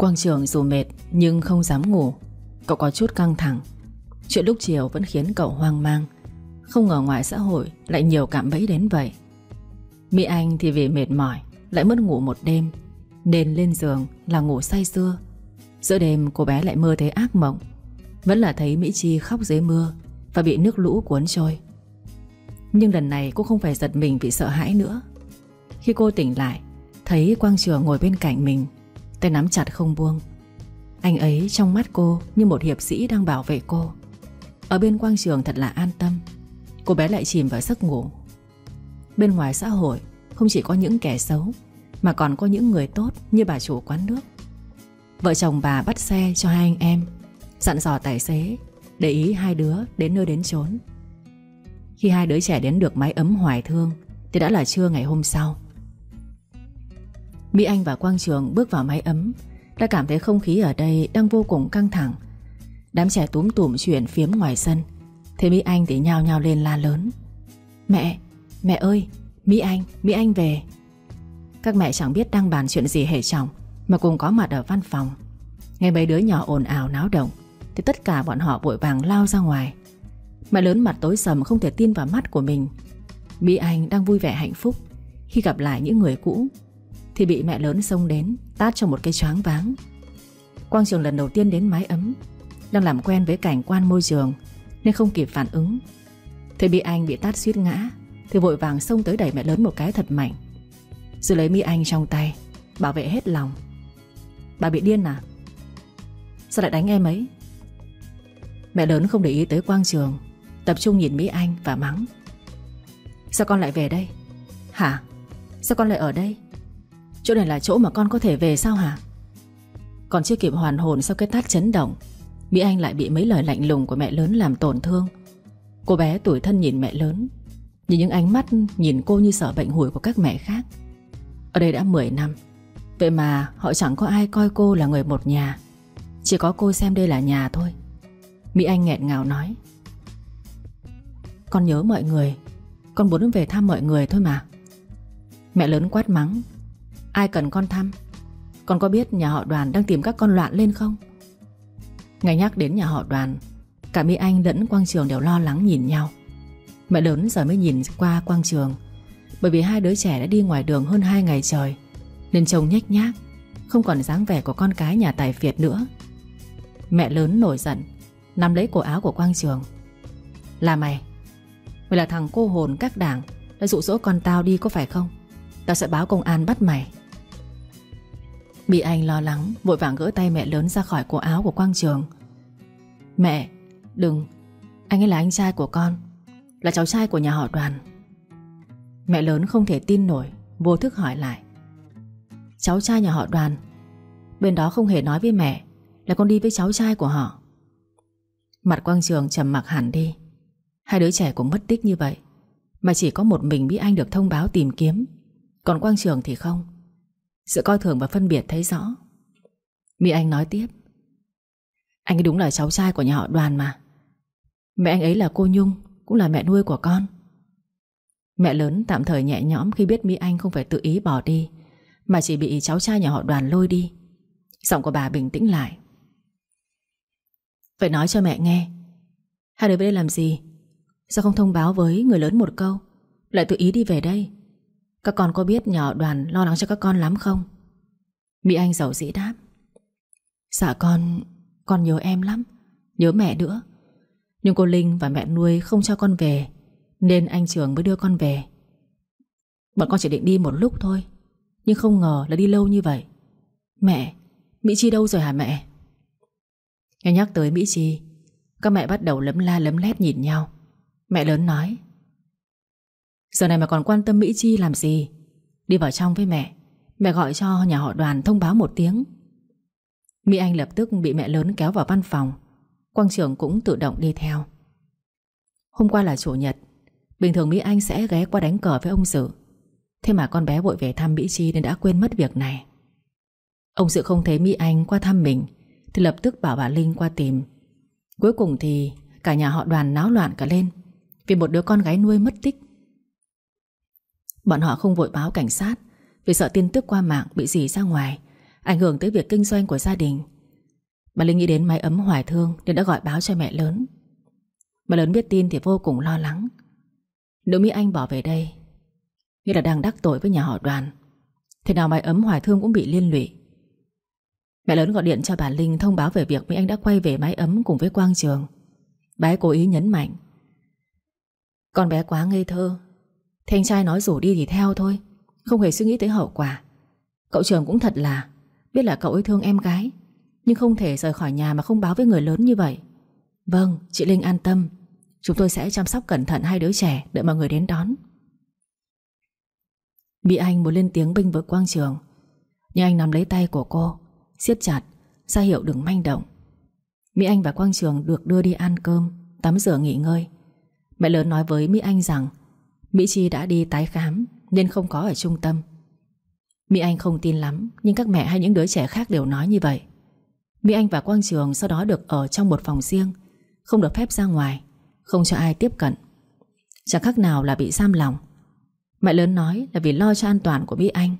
Quang Trường dù mệt nhưng không dám ngủ. Cậu có chút căng thẳng. Chuyện lúc chiều vẫn khiến cậu hoang mang. Không ngờ ngoài xã hội lại nhiều cảm bẫy đến vậy. Mỹ Anh thì vì mệt mỏi Lại mất ngủ một đêm, Nên lên giường là ngủ say sưa. Giữa đêm cô bé lại mơ thấy ác mộng. Vẫn là thấy Mỹ Chi khóc dưới mưa Và bị nước lũ cuốn trôi. Nhưng lần này cô không phải giật mình vì sợ hãi nữa. Khi cô tỉnh lại, Thấy Quang Trường ngồi bên cạnh mình Tay nắm chặt không buông. Anh ấy trong mắt cô như một hiệp sĩ đang bảo vệ cô. Ở bên Quang Trường thật là an tâm. Cô bé lại chìm vào giấc ngủ. Bên ngoài xã hội, Không chỉ có những kẻ xấu, Mà còn có những người tốt như bà chủ quán nước. Vợ chồng bà bắt xe cho hai anh em, Dặn dò tài xế, Để ý hai đứa đến nơi đến chốn. Khi hai đứa trẻ đến được mái ấm hoài thương, Thì đã là trưa ngày hôm sau. Mỹ Anh và Quang Trường bước vào máy ấm. Đã cảm thấy không khí ở đây đang vô cùng căng thẳng. Đám trẻ túm tủm chuyển phiếm ngoài sân. Thế Mỹ Anh thì nhao nhao lên la lớn. Mẹ, mẹ ơi, Mỹ Anh, Mỹ Anh về. Các mẹ chẳng biết đang bàn chuyện gì hệ trọng Mà cùng có mặt ở văn phòng. Nghe mấy đứa nhỏ ồn ào náo động Thì tất cả bọn họ vội vàng lao ra ngoài. Mẹ lớn mặt tối sầm không thể tin vào mắt của mình. Mỹ Anh đang vui vẻ hạnh phúc Khi gặp lại những người cũ thì bị mẹ lớn xông đến, Tát cho một cây choáng váng. Quang Trường lần đầu tiên đến mái ấm, Đang làm quen với cảnh quan môi trường, Nên không kịp phản ứng. Thì bị anh bị tát suýt ngã, Thì vội vàng xông tới đẩy mẹ lớn một cái thật mạnh. Rồi lấy mi anh trong tay, Bảo vệ hết lòng. Bà bị điên à? Sao lại đánh em ấy? Mẹ lớn không để ý tới Quang Trường, Tập trung nhìn Mỹ Anh và mắng. Sao con lại về đây? Hả? Sao con lại ở đây? Chỗ này là chỗ mà con có thể về sao hả? Còn chưa kịp hoàn hồn sau cái tát chấn động, Mỹ Anh lại bị mấy lời lạnh lùng của mẹ lớn làm tổn thương. Cô bé tuổi thân nhìn mẹ lớn Nhìn những ánh mắt nhìn cô như sợ bệnh hủi của các mẹ khác. Ở đây đã 10 năm, Vậy mà họ chẳng có ai coi cô là người một nhà, Chỉ có cô xem đây là nhà thôi. Mỹ Anh nghẹn ngào nói, Con nhớ mọi người, Con muốn về thăm mọi người thôi mà. Mẹ lớn quát mắng Ai cần con thăm? Con có biết nhà họ đoàn đang tìm các con loạn lên không? Ngày nhắc đến nhà họ đoàn, Cả Mỹ Anh lẫn Quang Trường đều lo lắng nhìn nhau. Mẹ lớn giờ mới nhìn qua Quang Trường, Bởi vì hai đứa trẻ đã đi ngoài đường hơn hai ngày trời, Nên trông nhếch nhác, Không còn dáng vẻ của con cái nhà tài phiệt nữa. Mẹ lớn nổi giận, Nắm lấy cổ áo của Quang Trường. Là mày Mày là thằng cô hồn các đảng, Đã dụ dỗ con tao đi có phải không? Tao sẽ báo công an bắt mày. Bị anh lo lắng, Vội vàng gỡ tay mẹ lớn ra khỏi cổ áo của Quang Trường. Mẹ, Đừng, Anh ấy là anh trai của con, Là cháu trai của nhà họ đoàn. Mẹ lớn không thể tin nổi, Vô thức hỏi lại. Cháu trai nhà họ đoàn, Bên đó không hề nói với mẹ Là con đi với cháu trai của họ. Mặt Quang Trường trầm mặc hẳn đi. Hai đứa trẻ cũng mất tích như vậy, Mà chỉ có một mình Mỹ Anh được thông báo tìm kiếm. Còn Quang Trường thì không sự coi thường và phân biệt thấy rõ. Mỹ Anh nói tiếp. Anh ấy đúng là cháu trai của nhà họ đoàn mà. Mẹ anh ấy là cô Nhung, Cũng là mẹ nuôi của con. Mẹ lớn tạm thời nhẹ nhõm Khi biết Mỹ Anh không phải tự ý bỏ đi, Mà chỉ bị cháu trai nhà họ đoàn lôi đi. Giọng của bà bình tĩnh lại. Phải nói cho mẹ nghe, Hai đứa về đây làm gì? Sao không thông báo với người lớn một câu? Lại tự ý đi về đây? Các con có biết nhỏ đoàn lo lắng cho các con lắm không? Mỹ Anh giàu dĩ đáp. Dạ con Con nhớ em lắm, Nhớ mẹ nữa. Nhưng cô Linh và mẹ nuôi không cho con về, Nên anh Trường mới đưa con về. Bọn con chỉ định đi một lúc thôi, Nhưng không ngờ là đi lâu như vậy. Mẹ, Mỹ Chi đâu rồi hả mẹ? Nghe nhắc tới Mỹ Chi, Các mẹ bắt đầu lấm la lấm lét nhìn nhau. Mẹ lớn nói Giờ này mà còn quan tâm Mỹ Chi làm gì? Đi vào trong với mẹ. Mẹ gọi cho nhà họ đoàn thông báo một tiếng. Mỹ Anh lập tức bị mẹ lớn kéo vào văn phòng. Quang trưởng cũng tự động đi theo. Hôm qua là chủ nhật. Bình thường Mỹ Anh sẽ ghé qua đánh cờ với ông Dự Thế mà con bé vội về thăm Mỹ Chi Nên đã quên mất việc này. Ông Dự không thấy Mỹ Anh qua thăm mình, Thì lập tức bảo bà Linh qua tìm. Cuối cùng thì Cả nhà họ đoàn náo loạn cả lên Vì một đứa con gái nuôi mất tích. Bọn họ không vội báo cảnh sát, Vì sợ tin tức qua mạng bị dì ra ngoài, Ảnh hưởng tới việc kinh doanh của gia đình. Bà Linh nghĩ đến máy ấm hoài thương Nên đã gọi báo cho mẹ lớn. Bà lớn biết tin thì vô cùng lo lắng. Nếu Mỹ Anh bỏ về đây. Nghĩa là đang đắc tội với nhà họ đoàn. Thế nào máy ấm hoài thương cũng bị liên lụy. Mẹ lớn gọi điện cho bà Linh Thông báo về việc Mỹ Anh đã quay về máy ấm cùng với Quang Trường. Bà ấy cố ý nhấn mạnh. Con bé quá ngây thơ thanh trai nói rủ đi thì theo thôi Không hề suy nghĩ tới hậu quả. Cậu Trường cũng thật là Biết là cậu ấy thương em gái Nhưng không thể rời khỏi nhà mà không báo với người lớn như vậy. Vâng, chị Linh an tâm. Chúng tôi sẽ chăm sóc cẩn thận hai đứa trẻ Đợi mọi người đến đón. Mỹ anh muốn lên tiếng binh vực Quang Trường Nhưng anh nắm lấy tay của cô siết chặt ra hiệu đừng manh động. Mỹ Anh và Quang Trường được đưa đi ăn cơm Tắm rửa nghỉ ngơi. Mẹ lớn nói với Mỹ Anh rằng Mỹ Chi đã đi tái khám Nên không có ở trung tâm. Mỹ Anh không tin lắm, Nhưng các mẹ hay những đứa trẻ khác đều nói như vậy. Mỹ Anh và Quang Trường sau đó được ở trong một phòng riêng, Không được phép ra ngoài, Không cho ai tiếp cận. Chẳng khác nào là bị giam lòng Mẹ lớn nói là vì lo cho an toàn của Mỹ Anh.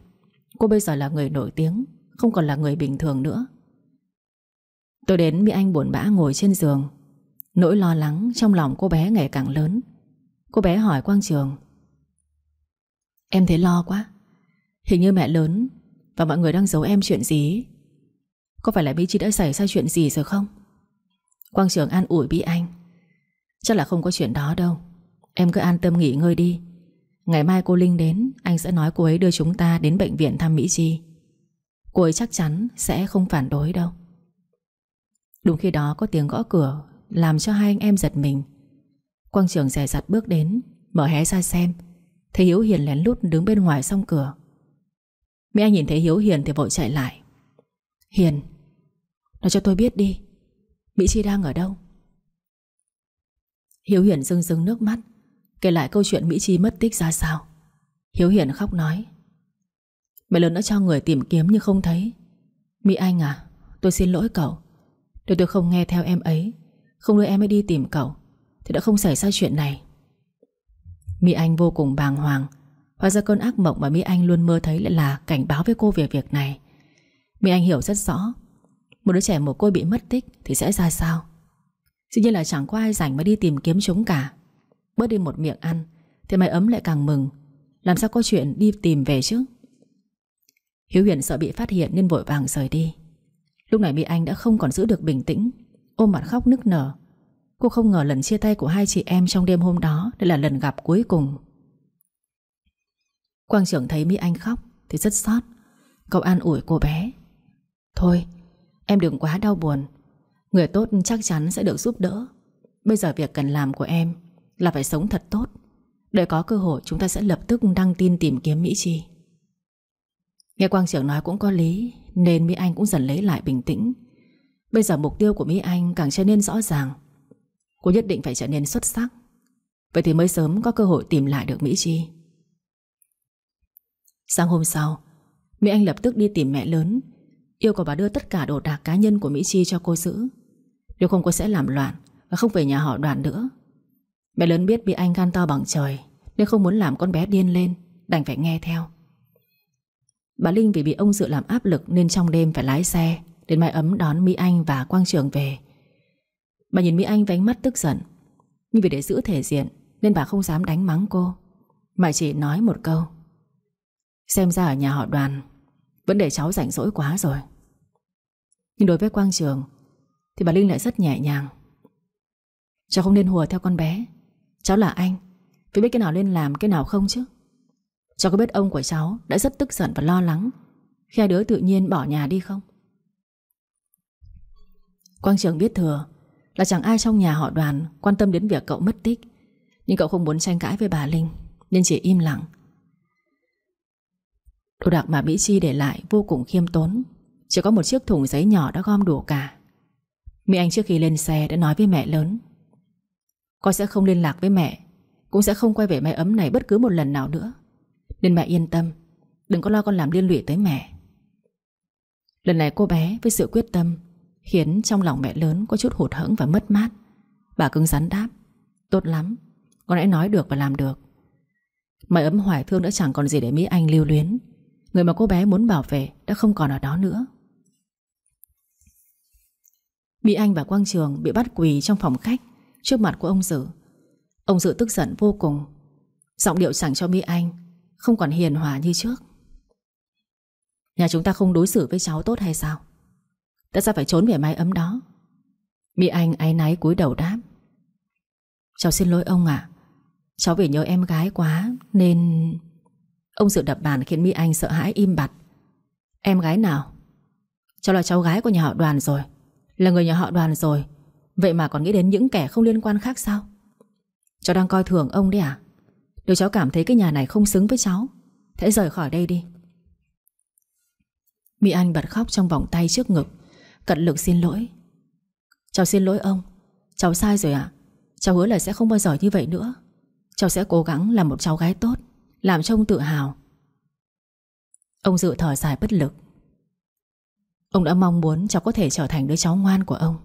Cô bây giờ là người nổi tiếng, Không còn là người bình thường nữa. Tôi đến Mỹ Anh buồn bã ngồi trên giường. Nỗi lo lắng trong lòng cô bé ngày càng lớn. Cô bé hỏi Quang Trường. Em thấy lo quá. Hình như mẹ lớn Và mọi người đang giấu em chuyện gì Có phải là Mỹ Chi đã xảy ra chuyện gì rồi không? Quang Trường an ủi Bi Anh. Chắc là không có chuyện đó đâu. Em cứ an tâm nghỉ ngơi đi. Ngày mai cô Linh đến, Anh sẽ nói cô ấy đưa chúng ta đến bệnh viện thăm Mỹ Chi. Cô ấy chắc chắn sẽ không phản đối đâu. Đúng khi đó có tiếng gõ cửa, Làm cho hai anh em giật mình. Quang trường rẻ rặt bước đến, Mở hé ra xem. Thấy Hiếu Hiền lén lút đứng bên ngoài song cửa. Mỹ Anh nhìn thấy Hiếu Hiền thì vội chạy lại. Hiền, Nói cho tôi biết đi, Mỹ Chi đang ở đâu? Hiếu Hiền rưng rưng nước mắt, Kể lại câu chuyện Mỹ Chi mất tích ra sao. Hiếu Hiền khóc nói, Mẹ lớn đã cho người tìm kiếm nhưng không thấy. Mỹ Anh à Tôi xin lỗi cậu. Nếu tôi không nghe theo em ấy, Không đưa em ấy đi tìm cậu. Thì đã không xảy ra chuyện này. Mỹ Anh vô cùng bàng hoàng. Hóa ra cơn ác mộng mà Mỹ Anh luôn mơ thấy lại là cảnh báo với cô về việc này. Mỹ Anh hiểu rất rõ, Một đứa trẻ mồ côi bị mất tích Thì sẽ ra sao? Dĩ nhiên là chẳng có ai rảnh mà đi tìm kiếm chúng cả. Bớt đi một miệng ăn, Thì mày ấm lại càng mừng. Làm sao có chuyện đi tìm về chứ? Hiếu Huyền sợ bị phát hiện nên vội vàng rời đi. Lúc này Mỹ Anh đã không còn giữ được bình tĩnh, Ôm mặt khóc nức nở. Cô không ngờ lần chia tay của hai chị em trong đêm hôm đó Đây là lần gặp cuối cùng. Quang trưởng thấy Mỹ Anh khóc Thì rất xót. Cậu an ủi cô bé. Thôi, em đừng quá đau buồn. Người tốt chắc chắn sẽ được giúp đỡ. Bây giờ việc cần làm của em Là phải sống thật tốt. Để có cơ hội, chúng ta sẽ lập tức đăng tin tìm kiếm Mỹ Chi. Nghe Quang trưởng nói cũng có lý, Nên Mỹ Anh cũng dần lấy lại bình tĩnh. Bây giờ mục tiêu của Mỹ Anh càng trở nên rõ ràng. Cô nhất định phải trở nên xuất sắc. Vậy thì mới sớm có cơ hội tìm lại được Mỹ Chi. Sáng hôm sau, Mỹ Anh lập tức đi tìm mẹ lớn, Yêu cầu bà đưa tất cả đồ đạc cá nhân của Mỹ Chi cho cô giữ. Nếu không cô sẽ làm loạn Và không về nhà họ đoàn nữa. Mẹ lớn biết bị anh gan to bằng trời, Nên không muốn làm con bé điên lên, Đành phải nghe theo. Bà Linh vì bị ông Dự làm áp lực Nên trong đêm phải lái xe Đến mái ấm đón Mỹ Anh và Quang Trường về. Bà nhìn Mỹ Anh với ánh mắt tức giận. Nhưng vì để giữ thể diện, Nên bà không dám đánh mắng cô. Mà chỉ nói một câu. Xem ra ở nhà họ đoàn Vẫn để cháu rảnh rỗi quá rồi. Nhưng đối với Quang Trường, Thì bà Linh lại rất nhẹ nhàng. Cháu không nên hùa theo con bé. Cháu là anh Phải biết cái nào nên làm, cái nào không chứ. Cháu có biết ông của cháu đã rất tức giận và lo lắng Khi hai đứa tự nhiên bỏ nhà đi không? Quang Trường biết thừa là chẳng ai trong nhà họ đoàn Quan tâm đến việc cậu mất tích. Nhưng cậu không muốn tranh cãi với bà Linh, Nên chỉ im lặng. Đồ đạc mà Mỹ Chi để lại vô cùng khiêm tốn. Chỉ có một chiếc thùng giấy nhỏ đã gom đủ cả. Mỹ Anh trước khi lên xe đã nói với mẹ lớn, Con sẽ không liên lạc với mẹ, Cũng sẽ không quay về mái ấm này bất cứ một lần nào nữa. Nên mẹ yên tâm, Đừng có lo con làm liên lụy tới mẹ. Lần này cô bé với sự quyết tâm Khiến trong lòng mẹ lớn có chút hụt hẫng và mất mát. Bà cứng rắn đáp, Tốt lắm, Con hãy nói được và làm được. Mày ấm hoài thương đã chẳng còn gì để Mỹ Anh lưu luyến. Người mà cô bé muốn bảo vệ Đã không còn ở đó nữa. Mỹ Anh và Quang Trường bị bắt quỳ trong phòng khách Trước mặt của ông Dự. Ông Dự tức giận vô cùng. Giọng điệu chẳng cho Mỹ Anh, Không còn hiền hòa như trước. Nhà chúng ta không đối xử với cháu tốt hay sao? Tại sao phải trốn về mái ấm đó? Mỹ Anh áy náy cúi đầu đáp. Cháu xin lỗi ông ạ. Cháu vì nhớ em gái quá Nên Ông sự đập bàn khiến Mỹ Anh sợ hãi im bặt. Em gái nào? Cháu là cháu gái của nhà họ đoàn rồi. Là người nhà họ đoàn rồi. Vậy mà còn nghĩ đến những kẻ không liên quan khác sao? Cháu đang coi thường ông đấy à Nếu cháu cảm thấy cái nhà này không xứng với cháu, Thế rời khỏi đây đi. Mỹ Anh bật khóc trong vòng tay trước ngực. Cận lực xin lỗi. Cháu xin lỗi ông. Cháu sai rồi ạ. Cháu hứa là sẽ không bao giờ như vậy nữa. Cháu sẽ cố gắng làm một cháu gái tốt, Làm cho ông tự hào. Ông dự thở dài bất lực. Ông đã mong muốn cháu có thể trở thành đứa cháu ngoan của ông.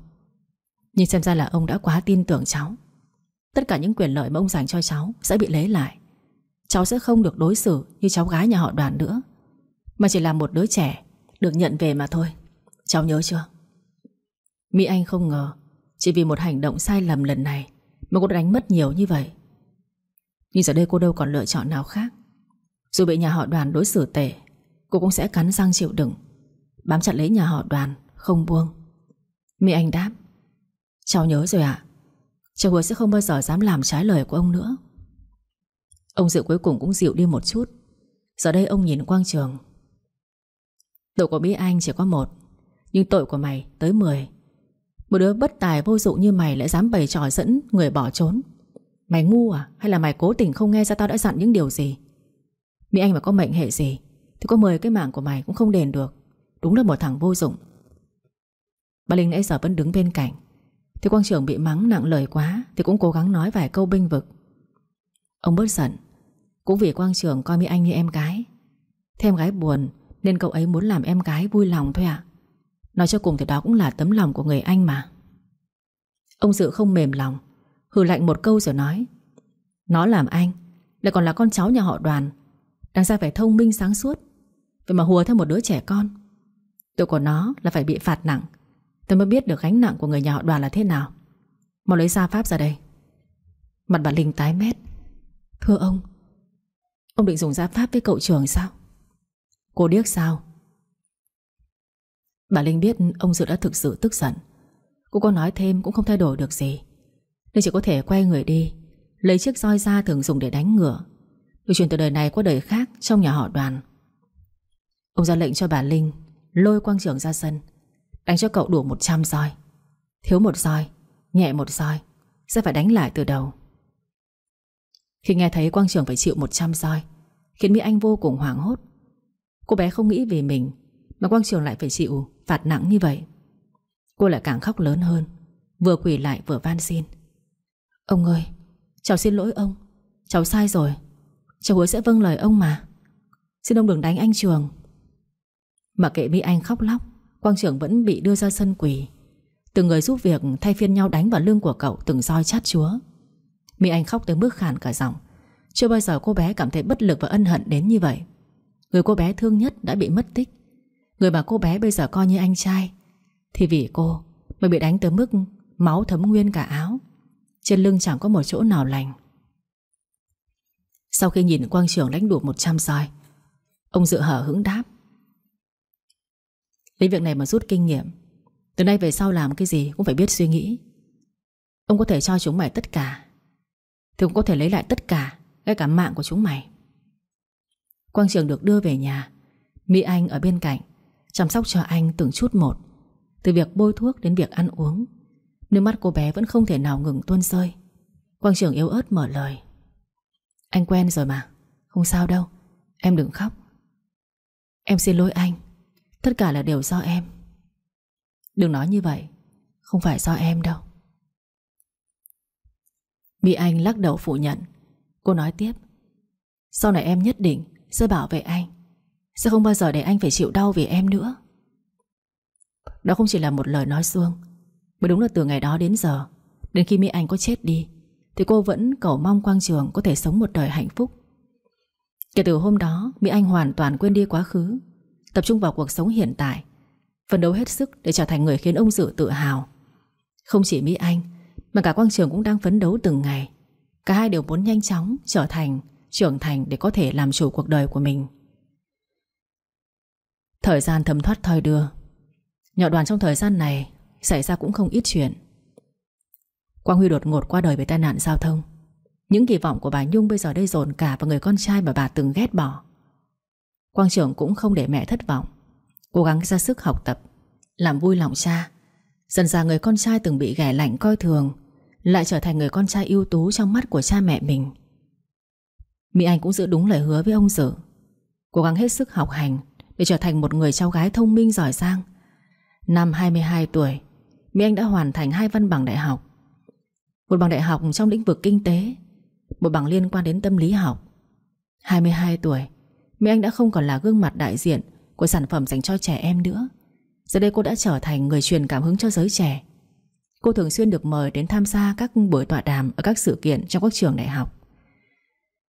Nhưng xem ra là ông đã quá tin tưởng cháu. Tất cả những quyền lợi mà ông dành cho cháu Sẽ bị lấy lại. Cháu sẽ không được đối xử như cháu gái nhà họ đoàn nữa. Mà chỉ là một đứa trẻ Được nhận về mà thôi. Cháu nhớ chưa? Mỹ Anh không ngờ, Chỉ vì một hành động sai lầm lần này Mà cô đánh mất nhiều như vậy. Nhưng giờ đây cô đâu còn lựa chọn nào khác. Dù bị nhà họ đoàn đối xử tệ, Cô cũng sẽ cắn răng chịu đựng, Bám chặt lấy nhà họ đoàn, Không buông. Mỹ Anh đáp, Cháu nhớ rồi ạ. Cháu hứa sẽ không bao giờ dám làm trái lời của ông nữa. Ông Dự cuối cùng cũng dịu đi một chút. Giờ đây ông nhìn Quang Trường. Tội của Mỹ Anh chỉ có một, Nhưng tội của mày tới 10 một đứa bất tài vô dụng như mày Lại dám bày trò dẫn người bỏ trốn. Mày ngu à? Hay là mày cố tình không nghe ra tao đã dặn những điều gì? Mỹ Anh mà có mệnh hệ gì, Thì có 10 cái mạng của mày cũng không đền được. Đúng là một thằng vô dụng. Bà Linh nãy giờ vẫn đứng bên cạnh. Thì Quang trưởng bị mắng nặng lời quá, Thì cũng cố gắng nói vài câu binh vực. Ông bớt giận. Cũng vì Quang trưởng coi Mỹ Anh như em gái. Thêm gái buồn, Nên cậu ấy muốn làm em gái vui lòng thôi ạ. Nói cho cùng thì đó cũng là tấm lòng của người anh mà. Ông Dự không mềm lòng, Hừ lạnh một câu rồi nói, Nó làm anh, Lại còn là con cháu nhà họ đoàn Đáng ra phải thông minh sáng suốt, Vậy mà hùa theo một đứa trẻ con. Tội của nó là phải bị phạt nặng, Tôi mới biết được gánh nặng của người nhà họ đoàn là thế nào. Mau lấy ra pháp ra đây. Mặt bà Linh tái mét, Thưa ông Ông định dùng gia pháp với cậu trường sao? Cô điếc sao? Bà Linh biết ông Dự đã thực sự tức giận. Cô có nói thêm cũng không thay đổi được gì. Nên chỉ có thể quay người đi Lấy chiếc roi ra thường dùng để đánh ngựa. Được truyền từ đời này qua đời khác Trong nhà họ đoàn. Ông ra lệnh cho bà Linh Lôi quang trưởng ra sân Đánh cho cậu đủ 100 roi. Thiếu một roi, nhẹ một roi Sẽ phải đánh lại từ đầu. Khi nghe thấy quang trưởng phải chịu 100 roi Khiến Mỹ Anh vô cùng hoảng hốt. Cô bé không nghĩ về mình mà quang trường lại phải chịu phạt nặng như vậy. Cô lại càng khóc lớn hơn, Vừa quỳ lại vừa van xin. Ông ơi, Cháu xin lỗi ông, Cháu sai rồi, Cháu hứa sẽ vâng lời ông mà. Xin ông đừng đánh anh Trường. Mà kệ Mỹ Anh khóc lóc, Quang trường vẫn bị đưa ra sân quỳ. Từng người giúp việc thay phiên nhau đánh vào lưng của cậu Từng roi chát chúa. Mỹ Anh khóc tới mức khàn cả giọng. Chưa bao giờ cô bé cảm thấy bất lực và ân hận đến như vậy. Người cô bé thương nhất đã bị mất tích. Người mà cô bé bây giờ coi như anh trai. Thì vì cô Mà bị đánh tới mức máu thấm nguyên cả áo. Trên lưng chẳng có một chỗ nào lành. Sau khi nhìn quang trường đánh đủ 100 roi, Ông dự hở hững đáp. Lấy việc này mà rút kinh nghiệm. Từ nay về sau làm cái gì cũng phải biết suy nghĩ. Ông có thể cho chúng mày tất cả, Thì cũng có thể lấy lại tất cả, Ngay cả mạng của chúng mày. Quang Trường được đưa về nhà. Mỹ Anh ở bên cạnh. Chăm sóc cho anh từng chút một. Từ việc bôi thuốc đến việc ăn uống, Nước mắt cô bé vẫn không thể nào ngừng tuôn rơi. Quang Trường yếu ớt mở lời. Anh quen rồi mà, Không sao đâu, Em đừng khóc. Em xin lỗi anh, Tất cả là đều do em. Đừng nói như vậy, Không phải do em đâu. Mỹ Anh lắc đầu phủ nhận, Cô nói tiếp. Sau này em nhất định sẽ bảo vệ anh. Sẽ không bao giờ để anh phải chịu đau vì em nữa? Đó không chỉ là một lời nói xuông. Mà đúng là từ ngày đó đến giờ, Đến khi Mỹ Anh có chết đi, Thì cô vẫn cầu mong Quang Trường Có thể sống một đời hạnh phúc. Kể từ hôm đó, Mỹ Anh hoàn toàn quên đi quá khứ, Tập trung vào cuộc sống hiện tại, Phấn đấu hết sức để trở thành người khiến ông Dự tự hào. Không chỉ Mỹ Anh, Mà cả Quang Trường cũng đang phấn đấu từng ngày. Cả hai đều muốn nhanh chóng trở thành Trưởng thành để có thể làm chủ cuộc đời của mình. Thời gian thấm thoát thời đưa. Nhỏ đoàn trong thời gian này Xảy ra cũng không ít chuyện. Quang Huy đột ngột qua đời vì tai nạn giao thông. Những kỳ vọng của bà Nhung bây giờ đây dồn cả vào người con trai mà bà từng ghét bỏ. Quang trưởng cũng không để mẹ thất vọng. Cố gắng ra sức học tập, Làm vui lòng cha. Dần ra người con trai từng bị ghẻ lạnh coi thường, Lại trở thành người con trai ưu tú Trong mắt của cha mẹ mình. Mỹ Anh cũng giữ đúng lời hứa với ông Dự Cố gắng hết sức học hành để trở thành một người cháu gái thông minh, giỏi giang. Năm 22 tuổi Mỹ Anh đã hoàn thành hai văn bằng đại học. Một bằng đại học trong lĩnh vực kinh tế, Một bằng liên quan đến tâm lý học. 22 tuổi Mỹ Anh đã không còn là gương mặt đại diện Của sản phẩm dành cho trẻ em nữa. Giờ đây cô đã trở thành người truyền cảm hứng cho giới trẻ. Cô thường xuyên được mời đến tham gia các buổi tọa đàm Ở các sự kiện trong các trường đại học.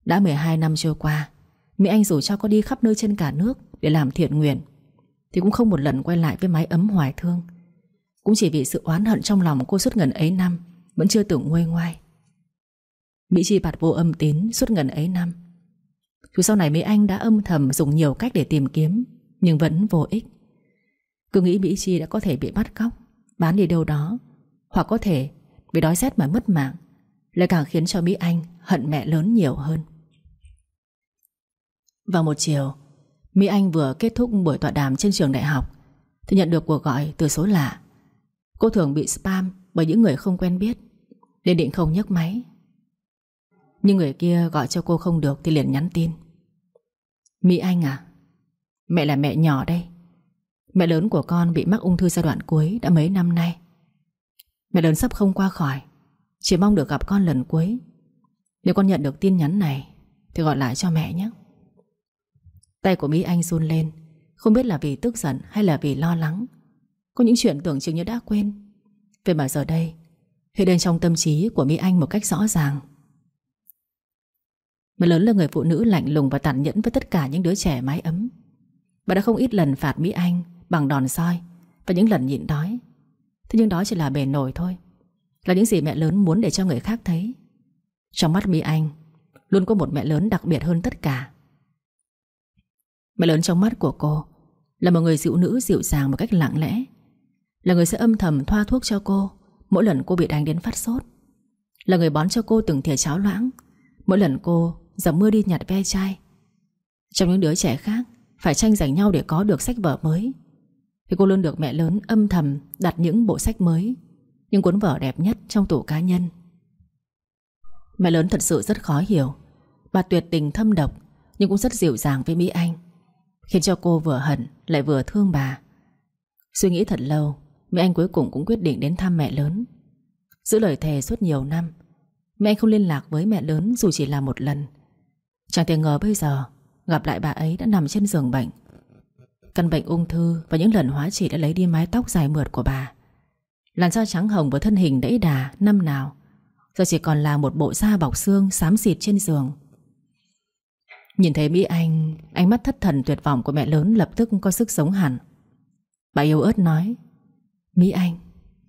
Đã 12 năm trôi qua Mỹ Anh dù cho có đi khắp nơi trên cả nước Để làm thiện nguyện. Thì cũng không một lần quay lại với mái ấm hoài thương. Cũng chỉ vì sự oán hận trong lòng cô suốt ngần ấy năm, Vẫn chưa tưởng nguôi ngoai. Mỹ Chi bạt vô âm tín suốt ngần ấy năm. Dù sau này Mỹ Anh đã âm thầm dùng nhiều cách để tìm kiếm, Nhưng vẫn vô ích. Cứ nghĩ Mỹ Chi đã có thể bị bắt cóc, Bán đi đâu đó, Hoặc có thể bị đói rét mà mất mạng, Lại càng khiến cho Mỹ Anh hận mẹ lớn nhiều hơn. Vào một chiều, Mỹ Anh vừa kết thúc buổi tọa đàm trên trường đại học, Thì nhận được cuộc gọi từ số lạ. Cô thường bị spam bởi những người không quen biết, Nên định không nhấc máy. Nhưng người kia gọi cho cô không được Thì liền nhắn tin. Mỹ Anh à Mẹ là mẹ nhỏ đây. Mẹ lớn của con bị mắc ung thư giai đoạn cuối Đã mấy năm nay. Mẹ lớn sắp không qua khỏi, Chỉ mong được gặp con lần cuối. Nếu con nhận được tin nhắn này Thì gọi lại cho mẹ nhé. Tay của Mỹ Anh run lên. Không biết là vì tức giận hay là vì lo lắng. Có những chuyện tưởng chừng như đã quên. Vậy mà giờ đây, Hiện lên trong tâm trí của Mỹ Anh một cách rõ ràng. Mẹ lớn là người phụ nữ lạnh lùng và tàn nhẫn với tất cả những đứa trẻ mái ấm. Bà đã không ít lần phạt Mỹ Anh bằng đòn soi và những lần nhịn đói. Thế nhưng đó chỉ là bề nổi thôi. Là những gì mẹ lớn muốn để cho người khác thấy. Trong mắt Mỹ Anh, Luôn có một mẹ lớn đặc biệt hơn tất cả. Mẹ lớn trong mắt của cô, Là một người dịu nữ dịu dàng một cách lặng lẽ, Là người sẽ âm thầm thoa thuốc cho cô Mỗi lần cô bị đánh đến phát sốt, Là người bón cho cô từng thìa cháo loãng Mỗi lần cô Dầm mưa đi nhặt ve chai. Trong những đứa trẻ khác, Phải tranh giành nhau để có được sách vở mới. Thì cô luôn được mẹ lớn âm thầm Đặt những bộ sách mới, Những cuốn vở đẹp nhất trong tủ cá nhân. Mẹ lớn thật sự rất khó hiểu, Bà tuyệt tình thâm độc Nhưng cũng rất dịu dàng với Mỹ Anh. Khiến cho cô vừa hận, lại vừa thương bà. Suy nghĩ thật lâu Mỹ Anh cuối cùng cũng quyết định đến thăm mẹ lớn. Giữ lời thề suốt nhiều năm, Mẹ anh không liên lạc với mẹ lớn dù chỉ là một lần. Chẳng thể ngờ bây giờ, Gặp lại bà ấy đã nằm trên giường bệnh. Căn bệnh ung thư Và những lần hóa trị đã lấy đi mái tóc dài mượt của bà. Làn da trắng hồng với thân hình đẫy đà, Năm nào. Giờ chỉ còn là một bộ da bọc xương Xám xịt trên giường. Nhìn thấy Mỹ Anh, Ánh mắt thất thần tuyệt vọng của mẹ lớn Lập tức có sức sống hẳn. Bà yêu ớt nói, Mỹ Anh,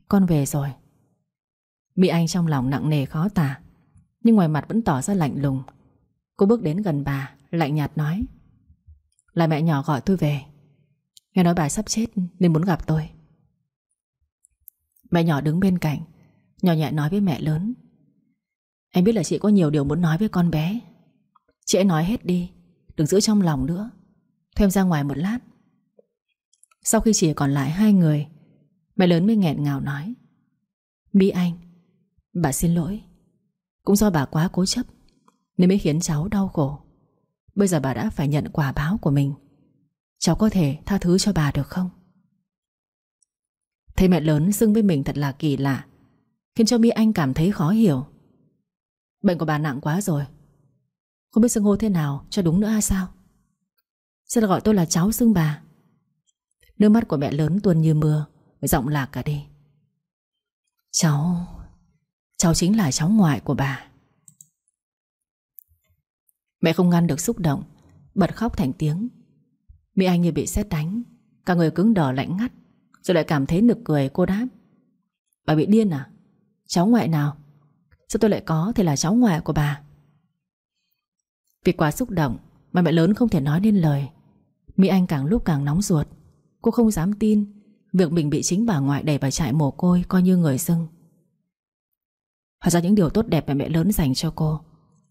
Con về rồi. Mỹ Anh trong lòng nặng nề khó tả, Nhưng ngoài mặt vẫn tỏ ra lạnh lùng. Cô bước đến gần bà, Lạnh nhạt nói, Là mẹ nhỏ gọi tôi về. Nghe nói bà sắp chết nên muốn gặp tôi. Mẹ nhỏ đứng bên cạnh, Nhỏ nhẹ nói với mẹ lớn, Em biết là chị có nhiều điều muốn nói với con bé. Chị hãy nói hết đi, Đừng giữ trong lòng nữa. Thêm ra ngoài một lát. Sau khi chỉ còn lại hai người, Mẹ lớn mới nghẹn ngào nói. Mỹ Anh, Bà xin lỗi. Cũng do bà quá cố chấp, Nên mới khiến cháu đau khổ. Bây giờ bà đã phải nhận quả báo của mình. Cháu có thể tha thứ cho bà được không? Thấy mẹ lớn xưng với mình thật là kỳ lạ, Khiến cho Mỹ Anh cảm thấy khó hiểu. Bệnh của bà nặng quá rồi không biết xưng hô thế nào, cho đúng nữa hay sao? Sẽ gọi tôi là cháu xưng bà. Nước mắt của mẹ lớn tuôn như mưa Giọng lạc cả đi. Cháu Cháu chính là cháu ngoại của bà. Mẹ không ngăn được xúc động, Bật khóc thành tiếng. Mỹ Anh như bị sét đánh, Cả người cứng đờ lạnh ngắt, Rồi lại cảm thấy nực cười, cô đáp. Bà bị điên à? Cháu ngoại nào? Sao tôi lại có thì là cháu ngoại của bà? Vì quá xúc động Mà mẹ lớn không thể nói nên lời. Mỹ Anh càng lúc càng nóng ruột. Cô không dám tin Việc mình bị chính bà ngoại đẩy vào trại mồ côi Coi như người dưng Hóa ra những điều tốt đẹp mà mẹ lớn dành cho cô